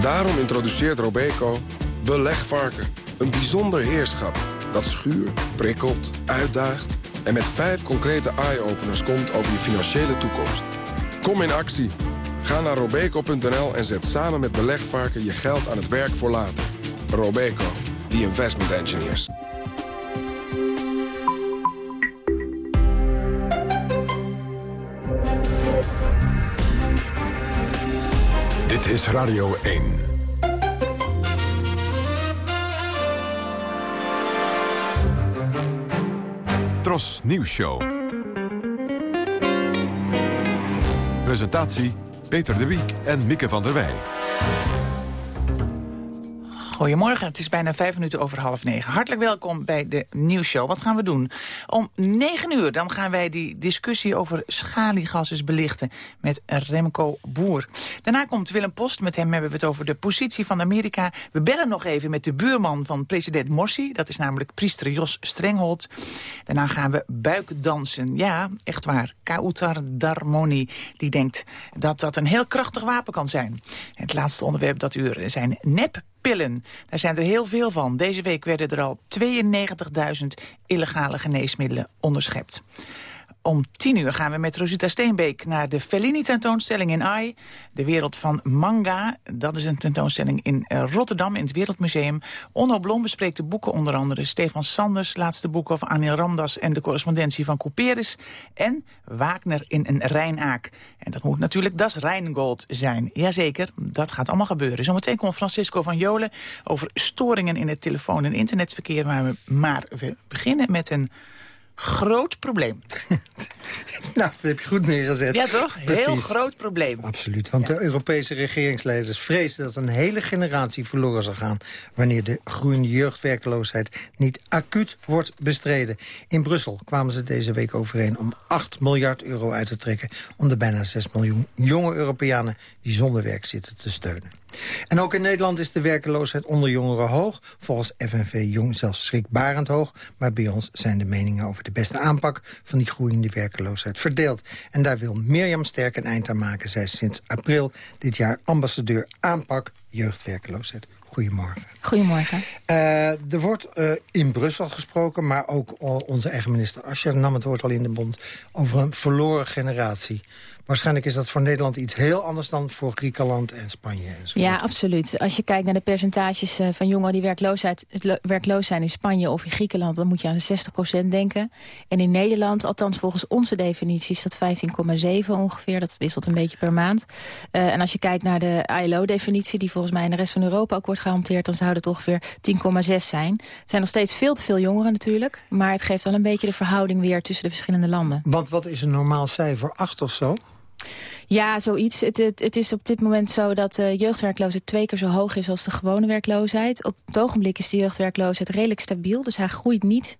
Daarom introduceert Robeco Belegvarken. Een bijzonder heerschap dat schuurt, prikkelt, uitdaagt... en met vijf concrete eye-openers komt over je financiële toekomst. Kom in actie. Ga naar robeco.nl en zet samen met Belegvarken je geld aan het werk voor later. Robeco, the investment engineers. Dit is Radio 1. Tros Nieuws Show. Presentatie Peter de Wiek en Mieke van der Wij. Goedemorgen, het is bijna vijf minuten over half negen. Hartelijk welkom bij de nieuwsshow. Wat gaan we doen? Om negen uur dan gaan wij die discussie over schaliegas eens belichten... met Remco Boer. Daarna komt Willem Post, met hem hebben we het over de positie van Amerika. We bellen nog even met de buurman van president Morsi. Dat is namelijk priester Jos Strenghold. Daarna gaan we buikdansen. Ja, echt waar. Kautar Darmoni, die denkt dat dat een heel krachtig wapen kan zijn. Het laatste onderwerp dat uur zijn nep pillen. Daar zijn er heel veel van. Deze week werden er al 92.000 illegale geneesmiddelen onderschept. Om tien uur gaan we met Rosita Steenbeek naar de Fellini-tentoonstelling in AI. De wereld van manga, dat is een tentoonstelling in Rotterdam in het Wereldmuseum. Onno Blom bespreekt de boeken onder andere. Stefan Sanders, laatste boek over Anil Ramdas en de correspondentie van Couperus. En Wagner in een Rijnaak. En dat moet natuurlijk Das Rijngold zijn. Jazeker, dat gaat allemaal gebeuren. Zometeen komt Francisco van Jolen over storingen in het telefoon- en internetverkeer. Maar we beginnen met een groot probleem. nou, dat heb je goed neergezet. Ja, toch? Heel groot probleem. Absoluut, want de Europese regeringsleiders vreesden dat een hele generatie verloren zou gaan... wanneer de groeiende jeugdwerkeloosheid niet acuut wordt bestreden. In Brussel kwamen ze deze week overeen om 8 miljard euro uit te trekken... om de bijna 6 miljoen jonge Europeanen die zonder werk zitten te steunen. En ook in Nederland is de werkeloosheid onder jongeren hoog. Volgens FNV Jong zelfs schrikbarend hoog. Maar bij ons zijn de meningen over de beste aanpak... van die groeiende werkeloosheid verdeeld. En daar wil Mirjam Sterk een eind aan maken. Zij is sinds april dit jaar ambassadeur aanpak jeugdwerkeloosheid. Goedemorgen. Goedemorgen. Uh, er wordt uh, in Brussel gesproken, maar ook onze eigen minister Ascher nam het woord al in de mond... over een verloren generatie. Waarschijnlijk is dat voor Nederland iets heel anders dan voor Griekenland en Spanje. ja, absoluut. Als je kijkt naar de percentages eh, van jongeren die werkloosheid, werkloos zijn in Spanje of in Griekenland... dan moet je aan de 60% denken. En in Nederland, althans volgens onze definitie, is dat 15,7 ongeveer. Dat wisselt een beetje per maand. Uh, en als je kijkt naar de ILO-definitie, die volgens mij in de rest van Europa ook wordt gehanteerd... dan zou het ongeveer 10,6 zijn. Het zijn nog steeds veel te veel jongeren natuurlijk. Maar het geeft wel een beetje de verhouding weer tussen de verschillende landen. Want wat is een normaal cijfer? 8 of zo? Ja, zoiets. Het, het, het, is op dit moment zo dat de jeugdwerkloosheid twee keer zo hoog is als de gewone werkloosheid. Op het ogenblik is de jeugdwerkloosheid redelijk stabiel, dus hij groeit niet.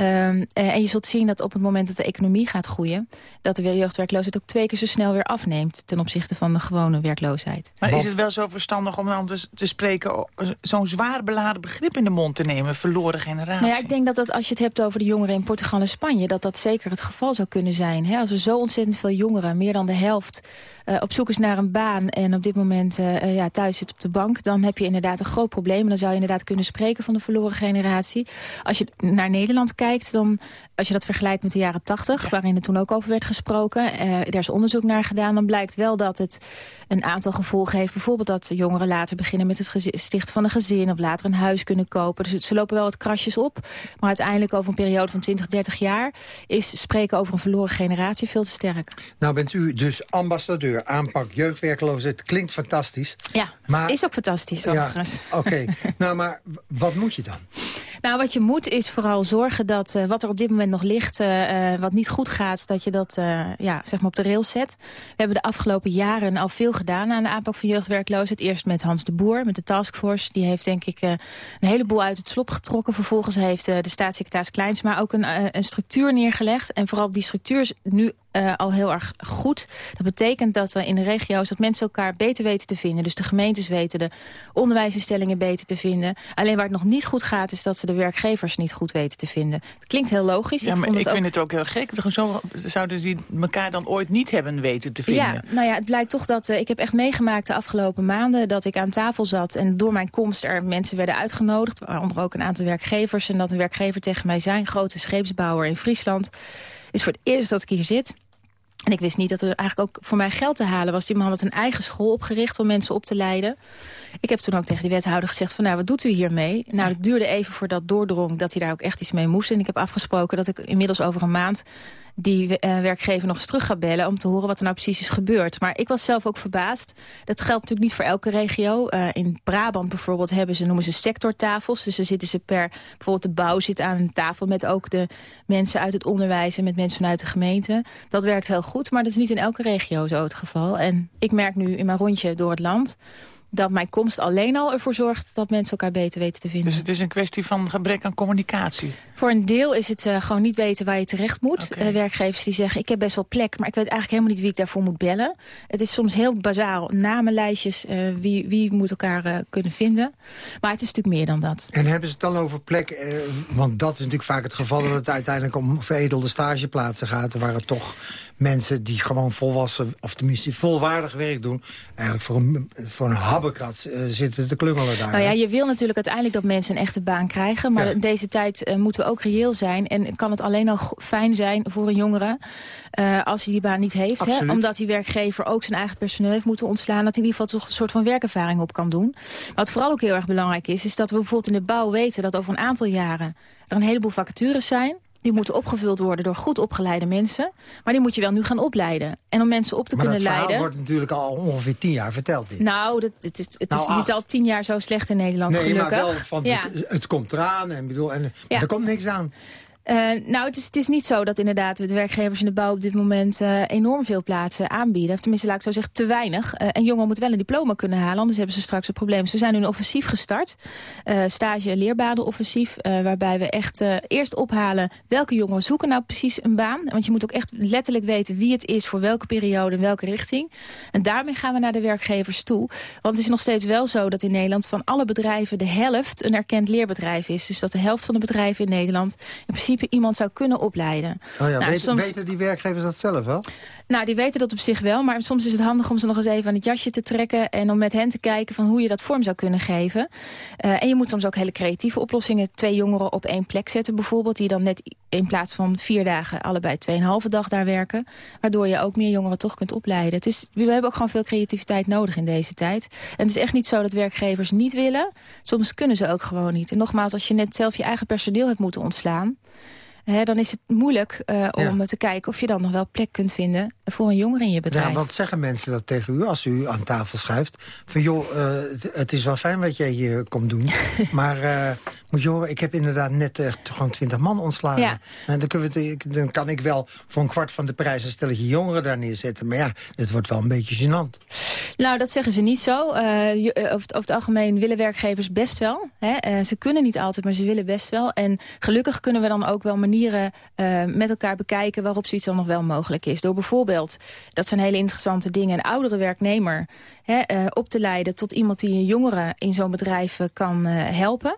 Um, en je zult zien dat op het moment dat de economie gaat groeien... dat de jeugdwerkloosheid ook twee keer zo snel weer afneemt... ten opzichte van de gewone werkloosheid. Maar is het wel zo verstandig om dan te spreken... zo'n zwaar beladen begrip in de mond te nemen, verloren generatie? Nou ja, ik denk dat, dat als je het hebt over de jongeren in Portugal en Spanje... dat dat zeker het geval zou kunnen zijn. Hè? Als er zo ontzettend veel jongeren, meer dan de helft... Uh, op zoek is naar een baan en op dit moment uh, ja, thuis zit op de bank... dan heb je inderdaad een groot probleem. En dan zou je inderdaad kunnen spreken van de verloren generatie. Als je naar Nederland kijkt dan, als je dat vergelijkt met de jaren 80, waarin er toen ook over werd gesproken, uh, er is onderzoek naar gedaan, dan blijkt wel dat het een aantal gevolgen heeft. Bijvoorbeeld dat jongeren later beginnen met het stichten van een gezin of later een huis kunnen kopen. Dus ze lopen wel wat krasjes op. Maar uiteindelijk over een periode van 20, 30 jaar is spreken over een verloren generatie veel te sterk. Nou bent u dus ambassadeur aanpak jeugdwerkloosheid. Klinkt fantastisch. Ja, maar, is ook fantastisch overigens. Ja, Oké, nou maar wat moet je dan? Nou, wat je moet is vooral zorgen dat uh, wat er op dit moment nog ligt, uh, wat niet goed gaat, dat je dat ja, zeg maar op de rails zet. We hebben de afgelopen jaren al veel gedaan aan de aanpak van jeugdwerkloosheid. Eerst met Hans de Boer, met de taskforce. Die heeft denk ik een heleboel uit het slop getrokken. Vervolgens heeft de staatssecretaris Kleinsma ook een, een structuur neergelegd. En vooral die structuur is nu uh, al heel erg goed. Dat betekent dat er in de regio's dat mensen elkaar beter weten te vinden. Dus de gemeentes weten de onderwijsinstellingen beter te vinden. Alleen waar het nog niet goed gaat is dat ze de werkgevers niet goed weten te vinden. Dat klinkt heel logisch. Ja, maar ik, ik vind het ook heel gek. Zo zouden ze elkaar dan ooit niet hebben weten te vinden. Ja, nou ja, het blijkt toch dat... Uh, ik heb echt meegemaakt de afgelopen maanden dat ik aan tafel zat... en door mijn komst er mensen werden uitgenodigd. Waaronder ook een aantal werkgevers. En dat een werkgever tegen mij zei... grote scheepsbouwer in Friesland is voor het eerst dat ik hier zit. En ik wist niet dat er eigenlijk ook voor mij geld te halen was. Die man had een eigen school opgericht om mensen op te leiden. Ik heb toen ook tegen die wethouder gezegd van nou, wat doet u hiermee? Nou, het duurde even voordat doordrong dat hij daar ook echt iets mee moest. En ik heb afgesproken dat ik inmiddels over een maand die uh, werkgever nog eens terug gaat bellen... om te horen wat er nou precies is gebeurd. Maar ik was zelf ook verbaasd. Dat geldt natuurlijk niet voor elke regio. Uh, in Brabant bijvoorbeeld hebben ze, noemen ze sectortafels. Dus dan zitten ze per, bijvoorbeeld de bouw zit aan een tafel... met ook de mensen uit het onderwijs en met mensen vanuit de gemeente. Dat werkt heel goed, maar dat is niet in elke regio zo het geval. En ik merk nu in mijn rondje door het land dat mijn komst alleen al ervoor zorgt dat mensen elkaar beter weten te vinden. Dus het is een kwestie van gebrek aan communicatie? Voor een deel is het uh, gewoon niet weten waar je terecht moet. Okay. Uh, werkgevers die zeggen, ik heb best wel plek, maar ik weet eigenlijk helemaal niet wie ik daarvoor moet bellen. Het is soms heel bazaal, namenlijstjes, uh, wie, wie moet elkaar kunnen vinden. Maar het is natuurlijk meer dan dat. En hebben ze het dan over plek, want dat is natuurlijk vaak het geval... dat het uiteindelijk om veredelde stageplaatsen gaat... waar het toch mensen die gewoon volwassen, of tenminste volwaardig werk doen... eigenlijk voor een, voor een habbekrats uh, zitten te klungelen daar. Nou ja, je wil natuurlijk uiteindelijk dat mensen een echte baan krijgen... maar ja. in deze tijd uh, moeten we ook reëel zijn... en kan het alleen al fijn zijn voor een jongere... Uh, als hij die baan niet heeft. Hè? Omdat die werkgever ook zijn eigen personeel heeft moeten ontslaan... dat hij in ieder geval toch een soort van werkervaring op kan doen. Wat vooral ook heel erg belangrijk is... is dat we bijvoorbeeld in de bouw weten dat over een aantal jaren... er een heleboel vacatures zijn die moeten opgevuld worden door goed opgeleide mensen. Maar die moet je wel nu gaan opleiden. En om mensen op te maar kunnen leiden... Maar wordt natuurlijk al ongeveer tien jaar verteld. Dit. Nou, dat, het is, het nou, is niet al tien jaar zo slecht in Nederland, nee, gelukkig. maar wel, van ja. het, het, komt eraan en, bedoel, en ja. er komt niks aan. Uh, nou, het is, het is niet zo dat inderdaad de werkgevers in de bouw op dit moment uh, enorm veel plaatsen aanbieden. Tenminste, laat ik zo zeggen, te weinig. Uh, en jongeren moeten wel een diploma kunnen halen, anders hebben ze straks een probleem. Dus we zijn nu een offensief gestart. stage- en leerbadenoffensief, waarbij we echt eerst ophalen welke jongeren zoeken nou precies een baan. Want je moet ook echt letterlijk weten wie het is, voor welke periode, in welke richting. En daarmee gaan we naar de werkgevers toe. Want het is nog steeds wel zo dat in Nederland van alle bedrijven de helft een erkend leerbedrijf is. Dus dat de helft van de bedrijven in Nederland in principe iemand zou kunnen opleiden. Oh ja, nou, weten, soms... weten die werkgevers dat zelf wel? Nou, die weten dat op zich wel. Maar soms is het handig om ze nog eens even aan het jasje te trekken... en om met hen te kijken van hoe je dat vorm zou kunnen geven. Uh, en je moet soms ook hele creatieve oplossingen... twee jongeren op één plek zetten bijvoorbeeld... die dan net in plaats van vier dagen allebei tweeënhalve dag daar werken. Waardoor je ook meer jongeren toch kunt opleiden. Het is, we hebben ook gewoon veel creativiteit nodig in deze tijd. En het is echt niet zo dat werkgevers niet willen. Soms kunnen ze ook gewoon niet. En nogmaals, als je net zelf je eigen personeel hebt moeten ontslaan... He, dan is het moeilijk uh, om ja. te kijken of je dan nog wel plek kunt vinden voor een jongere in je bedrijf. Ja, wat zeggen mensen dat tegen u als u aan tafel schuift? Van joh, uh, het, is wel fijn wat jij hier komt doen, maar uh, moet je horen, ik heb inderdaad net uh, gewoon twintig man ontslagen. Ja. En dan, kunnen we het, dan kan ik wel voor een kwart van de prijs een stelletje jongeren daar neerzetten. Maar ja, het wordt wel een beetje gênant. Nou, dat zeggen ze niet zo. over, het, over het algemeen willen werkgevers best wel. Hè? ze kunnen niet altijd, maar ze willen best wel. En gelukkig kunnen we dan ook wel manieren uh, met elkaar bekijken... waarop zoiets dan nog wel mogelijk is. Door bijvoorbeeld, dat zijn hele interessante dingen... een oudere werknemer hè, uh, op te leiden tot iemand die een jongere in zo'n bedrijf uh, kan helpen...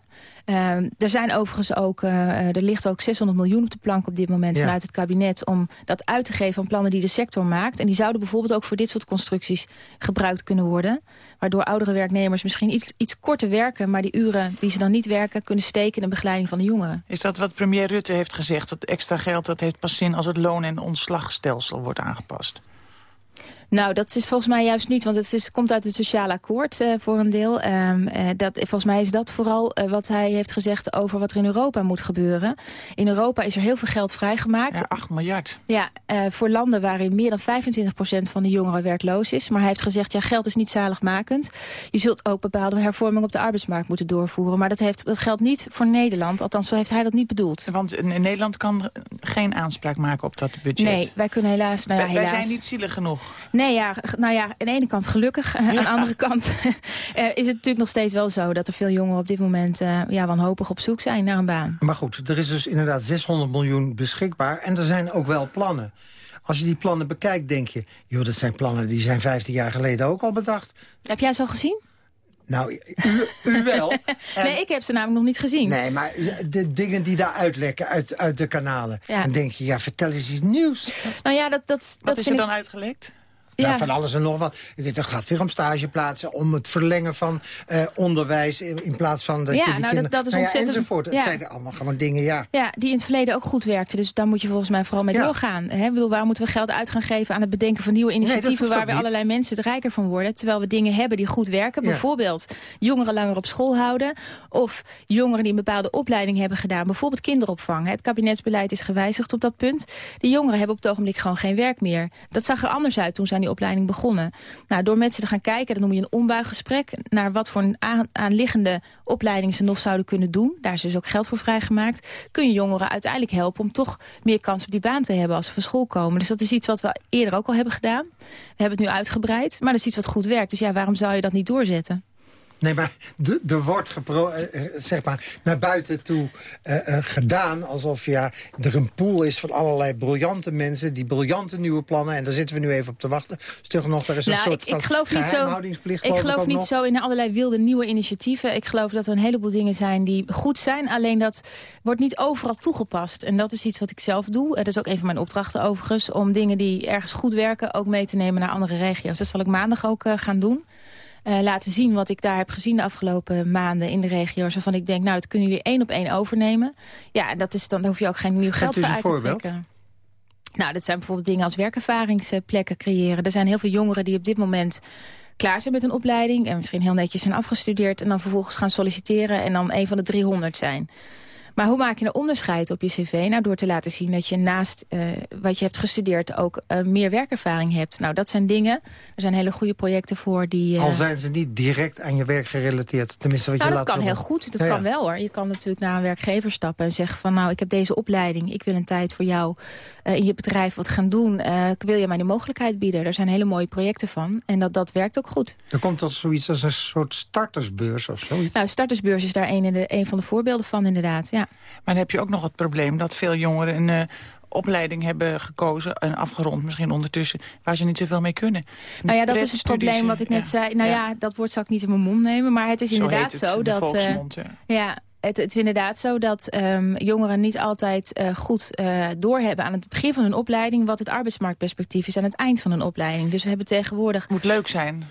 Uh, er zijn overigens ook, uh, er ligt ook 600 miljoen op de plank op dit moment ja. vanuit het kabinet om dat uit te geven aan plannen die de sector maakt. En die zouden bijvoorbeeld ook voor dit soort constructies gebruikt kunnen worden. Waardoor oudere werknemers misschien iets, iets korter werken, maar die uren die ze dan niet werken kunnen steken in de begeleiding van de jongeren. Is dat wat premier Rutte heeft gezegd? Dat extra geld dat heeft pas zin als het loon- en ontslagstelsel wordt aangepast? Nou, dat is volgens mij juist niet, want het is, komt uit het sociaal akkoord uh, voor een deel. Um, uh, dat, volgens mij is dat vooral uh, wat hij heeft gezegd over wat er in Europa moet gebeuren. In Europa is er heel veel geld vrijgemaakt. Ja, 8 miljard. Ja, voor landen waarin meer dan 25% van de jongeren werkloos is. Maar hij heeft gezegd, ja, geld is niet zaligmakend. Je zult ook bepaalde hervormingen op de arbeidsmarkt moeten doorvoeren. Maar dat, heeft, dat geldt niet voor Nederland. Althans, zo heeft hij dat niet bedoeld. Want in Nederland kan geen aanspraak maken op dat budget. Nee, wij kunnen helaas... Nou ja, wij, helaas. wij zijn niet zielig genoeg. Nee, ja, nou ja, aan de ene kant gelukkig. Ja. Aan de andere kant uh, is het natuurlijk nog steeds wel zo... dat er veel jongeren op dit moment uh, ja, wanhopig op zoek zijn naar een baan. Maar goed, er is dus inderdaad 600 miljoen beschikbaar. En er zijn ook wel plannen. Als je die plannen bekijkt, denk je... joh, dat zijn plannen die zijn 15 jaar geleden ook al bedacht. Heb jij ze al gezien? Nou, u, u wel. En, nee, ik heb ze namelijk nog niet gezien. Nee, maar de dingen die daar uitlekken uit, uit de kanalen. Ja. Dan denk je, ja, vertel eens iets nieuws. Nou ja, dat, dat, Wat dat is er dan ik... uitgelekt? Nou, van alles en nog wat. Het gaat weer om stageplaatsen, om het verlengen van uh, onderwijs... in plaats van dat ja, je die nou, kinderen... dat, dat is nou ja, ontzettend... enzovoort. Ja. Het zijn allemaal gewoon dingen, ja. Ja, die in het verleden ook goed werkten. Dus daar moet je volgens mij vooral mee Ja. doorgaan. Hè? Ik bedoel, waar moeten we geld uit gaan geven aan het bedenken van nieuwe initiatieven... waar niet. allerlei mensen het rijker van worden. Terwijl we dingen hebben die goed werken. Ja. Bijvoorbeeld jongeren langer op school houden. Of jongeren die een bepaalde opleiding hebben gedaan. Bijvoorbeeld kinderopvang. Het kabinetsbeleid is gewijzigd op dat punt. De jongeren hebben op het ogenblik gewoon geen werk meer. Dat zag er anders uit toen ze aan die opleiding begonnen. Nou, door met ze te gaan kijken, dat noem je een ombuiggesprek... naar wat voor een aan, aanliggende opleiding ze nog zouden kunnen doen. Daar is dus ook geld voor vrijgemaakt. Kun je jongeren uiteindelijk helpen om toch meer kans op die baan te hebben... als ze van school komen. Dus dat is iets wat we eerder ook al hebben gedaan. We hebben het nu uitgebreid, maar dat is iets wat goed werkt. Dus ja, waarom zou je dat niet doorzetten? Nee, maar er wordt gepro eh, eh, zeg maar, naar buiten toe eh, gedaan... alsof ja, er een pool is van allerlei briljante mensen... die briljante nieuwe plannen, en daar zitten we nu even op te wachten. Stug nog, er is een Nou, soort ik, van ik geloof niet zo, ik geloof niet nog. zo in allerlei wilde nieuwe initiatieven. Ik geloof dat er een heleboel dingen zijn die goed zijn. Alleen dat wordt niet overal toegepast. En dat is iets wat ik zelf doe. Dat is ook een van mijn opdrachten overigens. Om dingen die ergens goed werken ook mee te nemen naar andere regio's. Dat zal ik maandag ook gaan doen. Eh, laten zien wat ik daar heb gezien de afgelopen maanden in de regio's. Waarvan ik denk, nou, dat kunnen jullie één op één overnemen. Ja, en dat is dan, hoef je ook geen nieuw geld voor uit te trekken. Nou, dat zijn bijvoorbeeld dingen als werkervaringsplekken creëren. Er zijn heel veel jongeren die op dit moment klaar zijn met een opleiding... en misschien heel netjes zijn afgestudeerd... en dan vervolgens gaan solliciteren en dan een van de 300 zijn. Maar hoe maak je een onderscheid op je cv? Nou, door te laten zien dat je naast eh, wat je hebt gestudeerd... ook eh, meer werkervaring hebt. Nou, dat zijn dingen. Er zijn hele goede projecten voor die... eh, Al zijn ze niet direct aan je werk gerelateerd. Tenminste, wat nou, je dat laat kan heel goed. Dat Ja, ja. kan wel hoor. Je kan natuurlijk naar een werkgever stappen en zeggen van... nou, ik heb deze opleiding, ik wil een tijd voor jou in je bedrijf wat gaan doen. Wil je mij die mogelijkheid bieden? Er zijn hele mooie projecten van en dat, dat werkt ook goed. Er komt toch zoiets als een soort startersbeurs of zoiets? Nou, startersbeurs is daar een, in de, een van de voorbeelden van inderdaad, ja. Maar dan heb je ook nog het probleem dat veel jongeren een eh, opleiding hebben gekozen... en afgerond misschien ondertussen, waar ze niet zoveel mee kunnen. Nou ja, dat is het probleem wat ik net ja. zei. Nou ja. dat woord zal ik niet in mijn mond nemen. Maar het is Zo inderdaad het zo in de dat... eh, volksmond, ja, het, het is inderdaad zo dat ehm, jongeren niet altijd eh, goed eh, doorhebben aan het begin van hun opleiding wat het arbeidsmarktperspectief is aan het eind van een opleiding. Dus we hebben tegenwoordig. Moet leuk zijn.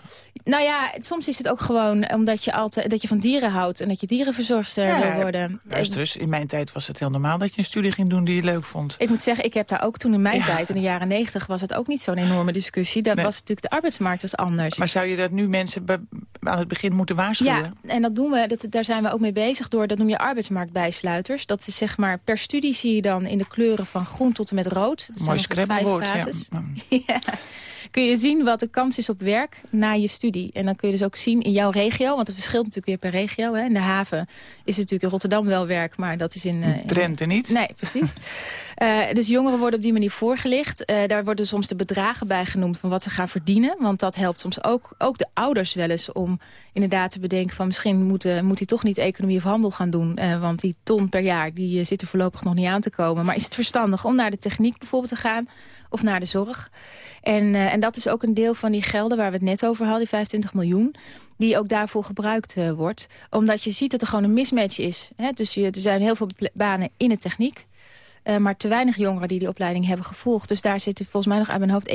Nou ja, het- soms is het ook gewoon omdat je altijd dat je van dieren houdt en dat je dierenverzorgster Ja, wil worden. Luister eens, in mijn tijd was het heel normaal dat je een studie ging doen die je leuk vond. Ik moet zeggen, ik heb daar ook toen in mijn tijd, in de jaren negentig, was het ook niet zo'n enorme discussie. Dat Nee. was natuurlijk, de arbeidsmarkt was anders. Maar zou je dat nu mensen aan het begin moeten waarschuwen? Ja, en dat doen we, dat, daar zijn we ook mee bezig door, dat noem je arbeidsmarktbijsluiters. Dat is zeg maar, per studie zie je dan in de kleuren van groen tot en met rood. Dat Mooi scrabblewoord, ja. Ja. Kun je zien wat de kans is op werk na je studie. En dan kun je dus ook zien in jouw regio, want het verschilt natuurlijk weer per regio. Hè. In de haven is natuurlijk in Rotterdam wel werk, maar dat is in... in- Drenthe niet? Nee, precies. Eh, dus jongeren worden op die manier voorgelicht. Eh, daar worden soms de bedragen bij genoemd van wat ze gaan verdienen. Want dat helpt soms ook, ook de ouders wel eens om inderdaad te bedenken... van misschien moet, eh, moet hij toch niet economie of handel gaan doen. want die ton per jaar die, zit er voorlopig nog niet aan te komen. Maar is het verstandig om naar de techniek bijvoorbeeld te gaan of naar de zorg? En, en dat is ook een deel van die gelden waar we het net over hadden, die 25 miljoen die ook daarvoor gebruikt wordt. Omdat je ziet dat er gewoon een mismatch is. Hè? Dus er zijn heel veel banen in de techniek. Eh, maar te weinig jongeren die die opleiding hebben gevolgd. Dus daar zitten volgens mij nog uit mijn hoofd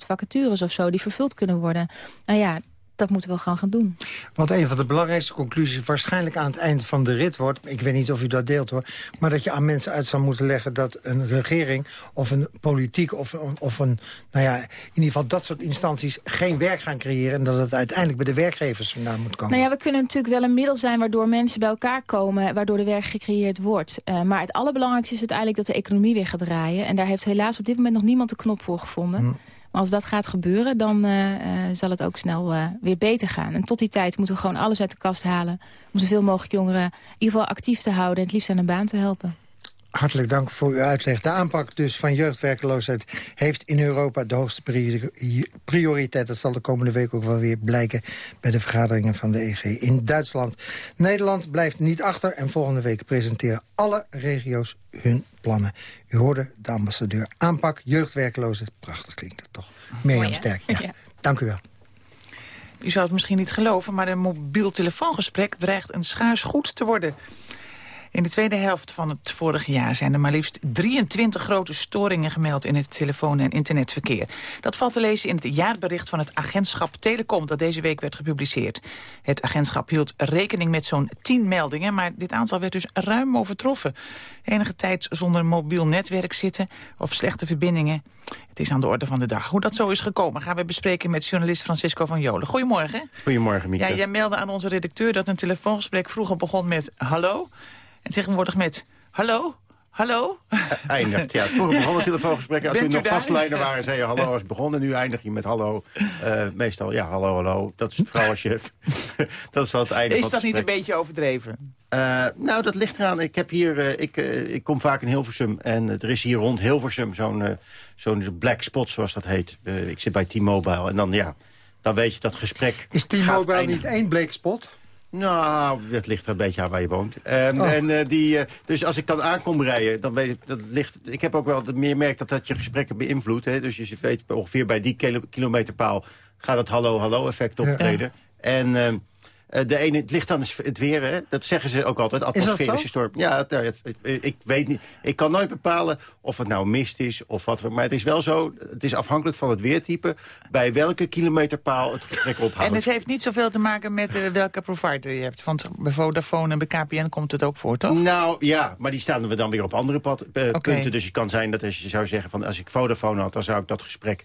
71.000 vacatures of zo... die vervuld kunnen worden. Nou ja, dat moeten we gewoon gaan doen. Wat een van de belangrijkste conclusies waarschijnlijk aan het eind van de rit wordt... ik weet niet of u dat deelt hoor... maar dat je aan mensen uit zou moeten leggen dat een regering... of een politiek of, of een, nou ja, in ieder geval dat soort instanties... geen werk gaan creëren en dat het uiteindelijk bij de werkgevers vandaan moet komen. Nou ja, we kunnen natuurlijk wel een middel zijn waardoor mensen bij elkaar komen... waardoor er werk gecreëerd wordt. Eh, maar het allerbelangrijkste is uiteindelijk dat de economie weer gaat draaien. En daar heeft helaas op dit moment nog niemand de knop voor gevonden. Hm. Als dat gaat gebeuren, dan eh, eh, zal het ook snel eh, weer beter gaan. En tot die tijd moeten we gewoon alles uit de kast halen... om zoveel mogelijk jongeren in ieder geval actief te houden... en het liefst aan een baan te helpen. Hartelijk dank voor uw uitleg. De aanpak dus van jeugdwerkeloosheid heeft in Europa de hoogste priori- prioriteit. Dat zal de komende week ook wel weer blijken bij de vergaderingen van de EG in Duitsland. Nederland blijft niet achter en volgende week presenteren alle regio's hun plannen. U hoorde de ambassadeur aanpak jeugdwerkeloosheid. Prachtig klinkt dat toch. Mirjam? Sterk, ja. Ja. Dank u wel. U zou het misschien niet geloven, maar een mobiel telefoongesprek dreigt een schaars goed te worden. In de tweede helft van het vorige jaar zijn er maar liefst 23 grote storingen gemeld in het telefoon- en internetverkeer. Dat valt te lezen in het jaarbericht van het agentschap Telecom dat deze week werd gepubliceerd. Het agentschap hield rekening met zo'n 10 meldingen, maar dit aantal werd dus ruim overtroffen. Enige tijd zonder mobiel netwerk zitten of slechte verbindingen. Het is aan de orde van de dag. Hoe dat zo is gekomen gaan we bespreken met journalist Francisco van Jolen. Goedemorgen. Goedemorgen, Mieke. Ja, jij meldde aan onze redacteur dat een telefoongesprek vroeger begon met hallo. En tegenwoordig met hallo, hallo. Eindigt, ja. Vroeger begon het telefoongesprek. Als Bent toen u nog vastlijnen waren, zei je hallo als het begon. En nu eindig je met hallo. Eh, meestal, ja, hallo, hallo. Dat is vooral als je... dat is dan het einde Is van dat niet een beetje overdreven? Eh, nou, dat ligt eraan. Ik, heb hier, eh, ik, eh, ik kom vaak in Hilversum. En er is hier rond Hilversum zo'n eh, zo'n black spot, zoals dat heet. Eh, ik zit bij T-Mobile. En dan, ja, dan weet je dat gesprek Is T-Mobile niet één bleekspot? Nou, het ligt er een beetje aan waar je woont. En, Oh. en, eh, die, eh, dus als ik dan aankom rijden, dan weet ik, dat ligt... Ik heb ook wel dat meer merkt dat dat je gesprekken beïnvloedt. Hè? Dus je weet ongeveer bij die kilo- kilometerpaal gaat het hallo-hallo-effect optreden. En ehm, eh, de ene, het ligt aan het het weer, hè? dat zeggen ze ook altijd, atmosferische storm. Ja, het, het- het- ik weet niet. Ik kan nooit bepalen of het nou mist is of wat. Maar het is wel zo, het is afhankelijk van het weertype... bij welke kilometerpaal het gesprek ophoudt. En het heeft niet zoveel te maken met eh, welke provider je hebt. Want bij Vodafone en bij KPN komt het ook voor, toch? Nou ja, maar die staan we dan weer op andere pad, eh, punten. Dus je kan zijn dat als je zou zeggen van als ik Vodafone had, dan zou ik dat gesprek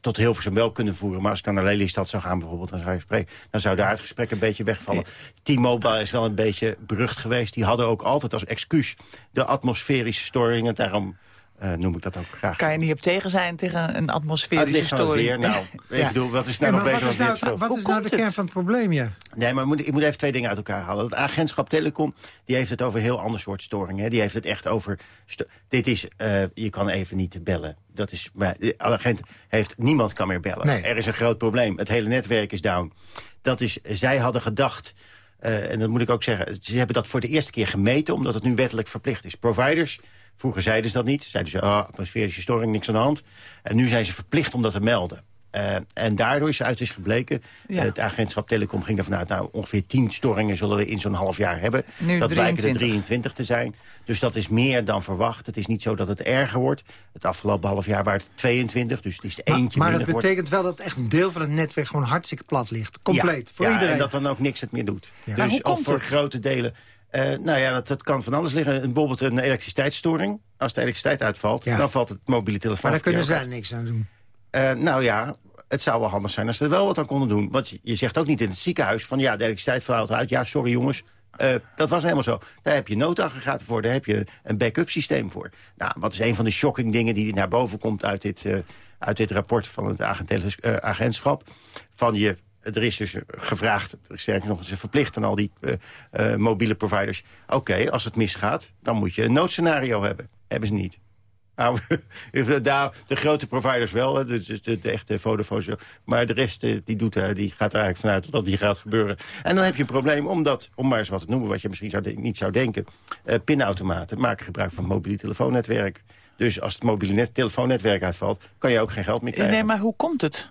tot Hilversum wel kunnen voeren. Maar als ik dan naar Lelystad zou gaan bijvoorbeeld, dan zou, je spreken, dan zou daar het gesprek een beetje wegvallen. T-Mobile is wel een beetje berucht geweest. Die hadden ook altijd als excuus de atmosferische storingen. Daarom eh, noem ik dat ook graag. Kan je niet op tegen zijn tegen een Ah, atmosferische storing? weer. Nou, ik Ja. bedoel, wat is nou nog beter is dan nou, dit? wat is nou de kern van het probleem, ja? Nee, maar ik moet, ik moet even twee dingen uit elkaar halen. Het agentschap Telecom die heeft het over een heel ander soort storingen. Hè. Die heeft het echt over... Dit is, eh, je kan even niet bellen. Dat is, maar de agent heeft, niemand kan meer bellen. Nee. Er is een groot probleem. Het hele netwerk is down. Dat is, zij hadden gedacht... eh, en dat moet ik ook zeggen, ze hebben dat voor de eerste keer gemeten... omdat het nu wettelijk verplicht is. Providers, vroeger zeiden ze dat niet. Zeiden ze, ah, atmosferische storing, niks aan de hand. En nu zijn ze verplicht om dat te melden. Eh, en daardoor is uit is gebleken, Ja. het agentschap Telecom ging ervan uit... nou, ongeveer 10 storingen zullen we in zo'n half jaar hebben. Nu dat blijken er 23. 23 te zijn. Dus dat is meer dan verwacht. Het is niet zo dat het erger wordt. Het afgelopen half jaar waren het 22, dus het is Maar, eentje maar het minder betekent wel dat echt een deel van het netwerk gewoon hartstikke plat ligt. Compleet, ja, voor ja, iedereen. en dat dan ook niks het meer doet. Ja. Maar Dus of voor het? grote delen... eh, nou ja, dat, dat kan van alles liggen. Bijvoorbeeld een elektriciteitsstoring. Als de elektriciteit uitvalt, Ja. dan valt het mobiele telefoon. maar daar kunnen zij niks aan doen. Eh, nou ja, het zou wel handig zijn als ze er wel wat aan konden doen. Want je- zegt ook niet in het ziekenhuis van... ja, de elektriciteit valt uit. Ja, sorry jongens. Eh, dat was helemaal zo. Daar heb je noodaggregaten voor. Daar heb je een backup systeem voor. Nou, wat is een van de shocking dingen die naar boven komt... uit dit, uit dit rapport van het agent- agentschap. Van je, er is dus gevraagd, sterker nog, is verplicht aan al die eh, eh, mobiele providers. Oké, als het misgaat, dan moet je een noodscenario hebben. Hebben ze niet. Nou, de grote providers wel, dus de, de, de echte Vodafone. zo. Maar de rest eh, die doet, eh, die gaat er eigenlijk vanuit dat die gaat gebeuren. En dan heb je een probleem, omdat, om maar eens wat te noemen... wat je misschien zou niet zou denken... eh, pinautomaten maken gebruik van het mobiele telefoonnetwerk. Dus als het mobiele net, telefoonnetwerk uitvalt... kan je ook geen geld meer krijgen. Nee, maar hoe komt het?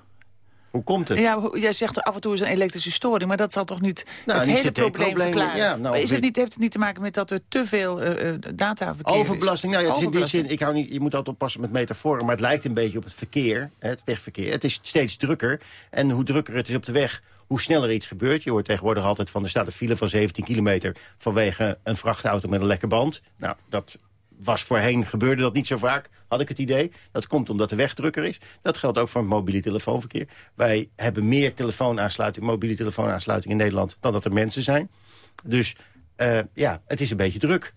Hoe komt het? Ja, jij zegt af en toe is een elektrische storing, maar dat zal toch niet Nou, het niet hele probleem verklaren? Ja, nou, is het niet, heeft het niet te maken met dat er te veel eh, eh, dataverkeer is? Overbelasting, nou ja, het is in die zin, ik hou niet, je moet altijd oppassen met metaforen, maar het lijkt een beetje op het verkeer, het wegverkeer. Het is steeds drukker en hoe drukker het is op de weg, hoe sneller iets gebeurt. Je hoort tegenwoordig altijd van, er staat een file van 17 kilometer vanwege een vrachtauto met een lekke band. Nou, dat was voorheen, gebeurde dat niet zo vaak, had ik het idee. Dat komt omdat de weg drukker is. Dat geldt ook voor het mobiele telefoonverkeer. Wij hebben meer telefoonaansluiting, mobiele telefoonaansluiting in Nederland dan dat er mensen zijn. Dus eh, ja, het is een beetje druk.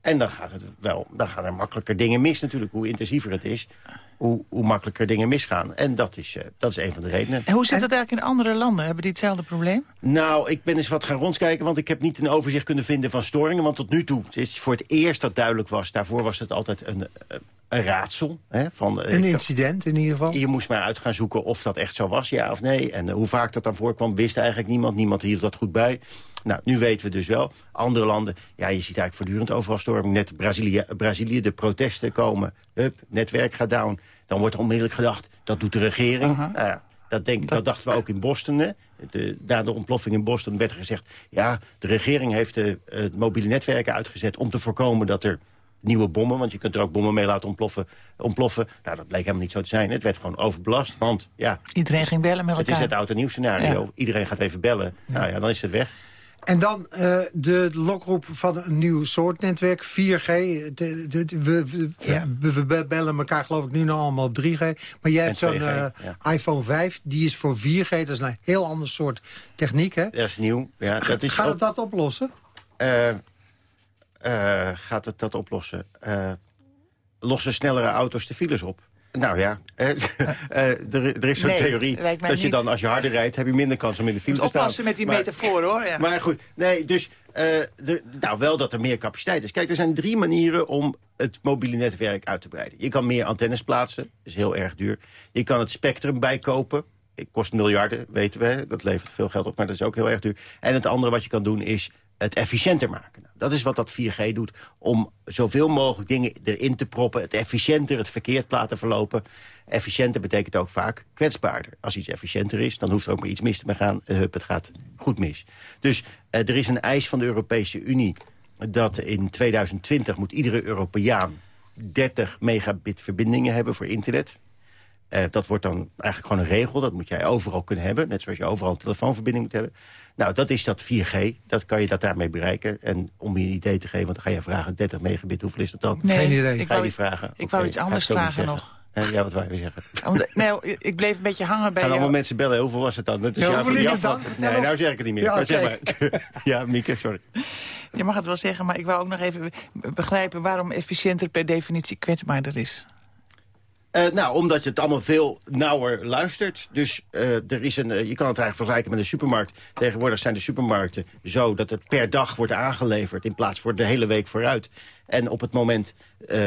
En dan gaat het wel, dan gaan er makkelijker dingen mis natuurlijk. Hoe intensiever het is, hoe, hoe makkelijker dingen misgaan. En dat is, eh, dat is een van de redenen. En hoe zit het eigenlijk in andere landen? Hebben die hetzelfde probleem? Nou, ik ben eens wat gaan rondkijken, want ik heb niet een overzicht kunnen vinden van storingen. Want tot nu toe het is voor het eerst dat duidelijk was. Daarvoor was het altijd een, eh, een raadsel. Hè, van, eh, Een incident in ieder geval. je moest maar uit gaan zoeken of dat echt zo was, ja of nee. En hoe vaak dat dan voorkwam, wist eigenlijk niemand. Niemand hield dat goed bij. Nou, nu weten we dus wel. Andere landen, ja, je ziet eigenlijk voortdurend overal storming. Net Brazilië, Brazilië, de protesten komen. Hup, netwerk gaat down. Dan wordt onmiddellijk gedacht, dat doet de regering. Nou ja, dat, denk, dat dachten we ook in Boston. Hè. De, na de ontploffing in Boston werd er gezegd... ja, de regering heeft de, het mobiele netwerken uitgezet... om te voorkomen dat er nieuwe bommen... want je kunt er ook bommen mee laten ontploffen. ontploffen. Nou, dat bleek helemaal niet zo te zijn. Het werd gewoon overbelast, want ja... Iedereen ging bellen met elkaar. Het is het oud en nieuw scenario. Iedereen gaat even bellen. Nou ja, dan is het weg. En dan uh, de lokroep van een nieuw soort netwerk, 4G. De, de, de, we, we, ja. we, bellen elkaar geloof ik nu nog allemaal op 3G. Maar jij hebt zo'n uh, ja. iPhone 5, die is voor 4G. Dat is een heel ander soort techniek, hè? Dat is nieuw. Ja, dat is Gaat het dat oplossen? Uh, gaat het dat oplossen? lossen snellere auto's de files op? Nou ja, eh, er, er, is zo'n Nee, theorie dat je dan als je harder rijdt... heb je minder kans om in de file te staan. Oppassen met die Maar- metafoor, hoor. Ja. Maar goed, nee, dus eh, er- nou, wel dat er meer capaciteit is. Kijk, er zijn drie manieren om het mobiele netwerk uit te breiden. Je kan meer antennes plaatsen, dat is heel erg duur. Je kan het spectrum bijkopen. Het kost miljarden, weten we. Dat levert veel geld op, maar dat is ook heel erg duur. En het andere wat je kan doen is het efficiënter maken. Nou, dat is wat dat 4G doet. Om zoveel mogelijk dingen erin te proppen. Het efficiënter, het verkeerd laten verlopen. Efficiënter betekent ook vaak kwetsbaarder. Als iets efficiënter is, dan hoeft er ook maar iets mis te gaan. Eh, Hup, het gaat goed mis. Dus eh, er is een eis van de Europese Unie... dat in 2020 moet iedere Europeaan 30 megabit verbindingen hebben voor internet. Eh, dat wordt dan eigenlijk gewoon een regel. Dat moet jij overal kunnen hebben. Net zoals je overal een telefoonverbinding moet hebben. Nou, dat is dat 4G. Dat kan je dat daarmee bereiken. En om je een idee te geven, want dan ga je vragen... 30 megabit, hoeveel is dat dan? Nee, Geen idee. Ga ik je wou die iets- vragen? ik wou iets ga anders vragen zeggen. Eh, ja, wat wou je zeggen? Nee, ik bleef een beetje hangen bij gaan allemaal mensen bellen. Hoeveel was het dan? Dat Ja, hoeveel is het dan? Nee, nou zeg ik het niet meer. Ja, maar zeg maar. ja, Mieke, sorry. Je mag het wel zeggen, maar ik wou ook nog even begrijpen... waarom efficiënter per definitie kwetsbaarder is. Eh, nou, omdat je het allemaal veel nauwer luistert. Dus eh, er is een, eh, je kan het eigenlijk vergelijken met een supermarkt. Tegenwoordig zijn de supermarkten zo dat het per dag wordt aangeleverd... in plaats voor de hele week vooruit. En op het moment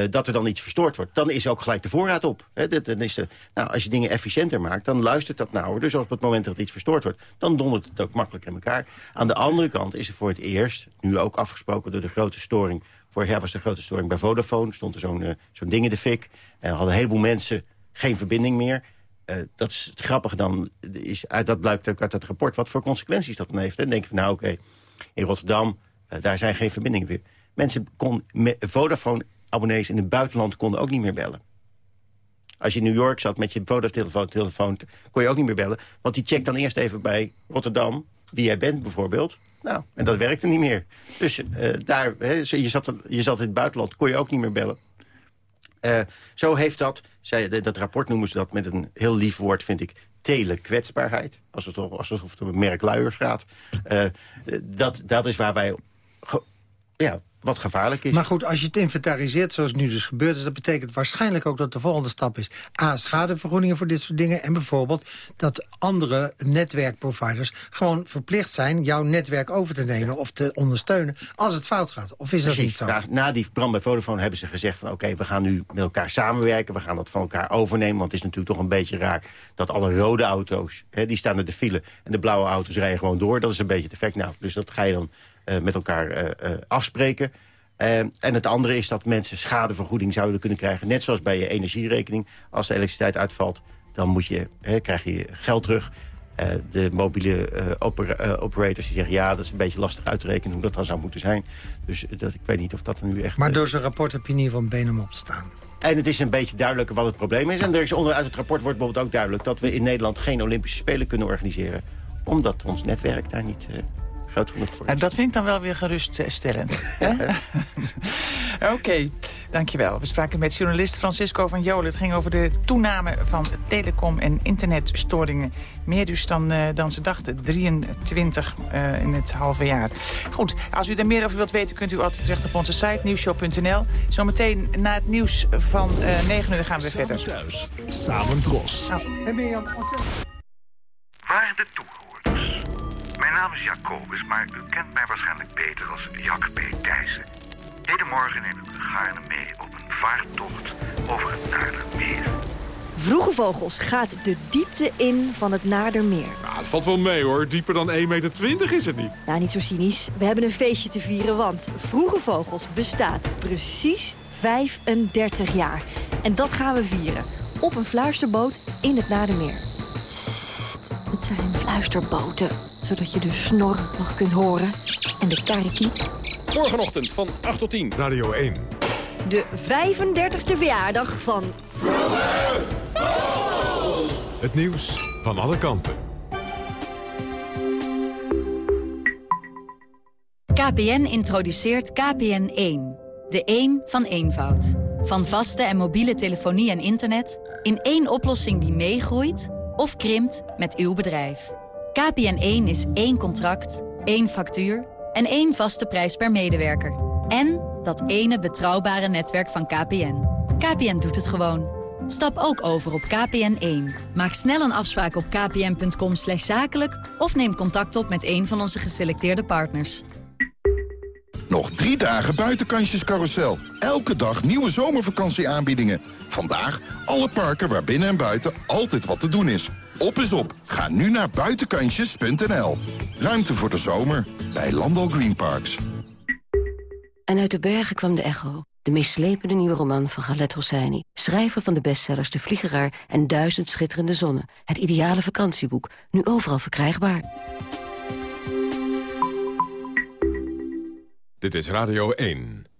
dat er dan iets verstoord wordt... dan is ook gelijk de voorraad op. Dan is de, nou, als je dingen efficiënter maakt, dan luistert dat nauwer. Dus op het moment dat iets verstoord wordt... dan dondert het ook makkelijker in elkaar. Aan de andere kant is er voor het eerst, nu ook afgesproken door de grote storing... Vorig jaar was de grote storing bij Vodafone. Stond er zo'n eh, zo'n ding in de fik. En hadden een heleboel mensen geen verbinding meer. Eh, dat is grappige dan. Is, uit, dat blijkt ook uit dat rapport wat voor consequenties dat dan heeft. En dan denk je van nou oké, in Rotterdam, eh, daar zijn geen verbindingen meer. Mensen kon Vodafone-abonnees in het buitenland konden ook niet meer bellen. Als je in New York zat met je Vodafone-telefoon, telefoon, kon je ook niet meer bellen. Want die checkt dan eerst even bij Rotterdam, wie jij bent bijvoorbeeld. Nou, en dat werkte niet meer. Dus eh, daar, je, zat, je zat in het buitenland, kon je ook niet meer bellen. Eh, zo heeft dat, zij, dat rapport noemen ze dat met een heel lief woord, vind ik, telekwetsbaarheid. Alsof het, alsof het om merk luiers gaat. Eh, dat, dat is waar wij, ja, wat gevaarlijk is. Maar goed, als je het inventariseert zoals nu dus gebeurd is... dat betekent waarschijnlijk ook dat de volgende stap is... a, schadevergoedingen voor dit soort dingen... en bijvoorbeeld dat andere netwerkproviders gewoon verplicht zijn... jouw netwerk over te nemen of te ondersteunen als het fout gaat. Of is dat niet zo? Na, na die brand bij Vodafone hebben ze gezegd van... oké, we gaan nu met elkaar samenwerken, we gaan dat van elkaar overnemen... want het is natuurlijk toch een beetje raar dat alle rode auto's... Hè, die staan in de file en de blauwe auto's rijden gewoon door. Dat is een beetje het effect. Nou, dus dat ga je dan met elkaar eh, eh, afspreken. Eh, en het andere is dat mensen schadevergoeding zouden kunnen krijgen... net zoals bij je energierekening. Als de elektriciteit uitvalt, dan moet je, hè, krijg je geld terug... Eh, de mobiele eh, opera- eh, operators die zeggen... ja, dat is een beetje lastig uit te rekenen hoe dat dan zou moeten zijn. Dus eh, dat, ik weet niet of dat er nu echt... Maar eh, door zo'n rapport heb je in ieder geval om op te staan. en het is een beetje duidelijker wat het probleem is. En er is onderuit het rapport wordt bijvoorbeeld ook duidelijk... dat we in Nederland geen Olympische Spelen kunnen organiseren. Omdat ons netwerk daar niet eh, groot genoeg voor is. Nou, dat vind ik dan wel weer geruststellend. hè? Oké, dankjewel. We spraken met journalist Francisco van Jolen. Het ging over de toename van telecom- en internetstoringen. Meer dus dan, eh, dan ze dachten. 23 eh, in het halve jaar. Goed, als u er meer over wilt weten... kunt u altijd terecht op onze site nieuwshow.nl. Zometeen na het nieuws van eh 9 uur gaan we Samen verder. thuis, samen dros. En ben je aan Waarde toehoorders. Mijn naam is Jacobus, maar u kent mij waarschijnlijk beter als Jack P. Thijssen. Hedenmorgen neem ik u gaarne mee op een vaartocht over het Naardermeer. Vroege Vogels gaat de diepte in van het Nadermeer. Nou, het valt wel mee hoor. Dieper dan 1,20 meter is het niet. Nou, niet zo cynisch. We hebben een feestje te vieren, want Vroege Vogels bestaat precies 35 jaar. En dat gaan we vieren. Op een fluisterboot in het Nadermeer. Sst, Het zijn fluisterboten, zodat je de snor nog kunt horen. En de karikiet. Morgenochtend van 8 tot 10. Radio 1. De 35e verjaardag van... Het nieuws van alle kanten. KPN introduceert KPN1. De 1 van eenvoud. Van vaste en mobiele telefonie en internet... in één oplossing die meegroeit of krimpt met uw bedrijf. KPN1 is één contract, één factuur en één vaste prijs per medewerker. En dat ene betrouwbare netwerk van KPN. KPN doet het gewoon. Stap ook over op KPN1. Maak snel een afspraak op kpn.com zakelijk... of neem contact op met een van onze geselecteerde partners. Nog drie dagen buitenkansjes carousel. Elke dag nieuwe zomervakantieaanbiedingen. Vandaag alle parken waar binnen en buiten altijd wat te doen is. Op is op. Ga nu naar buitenkansjes.nl. Ruimte voor de zomer bij Landal Green Parks. En uit de bergen kwam de echo. De meest slepende nieuwe roman van Galet Hosseini. Schrijver van de bestsellers De Vliegeraar en Duizend Schitterende Zonnen. Het ideale vakantieboek. Nu overal verkrijgbaar. Dit is Radio 1.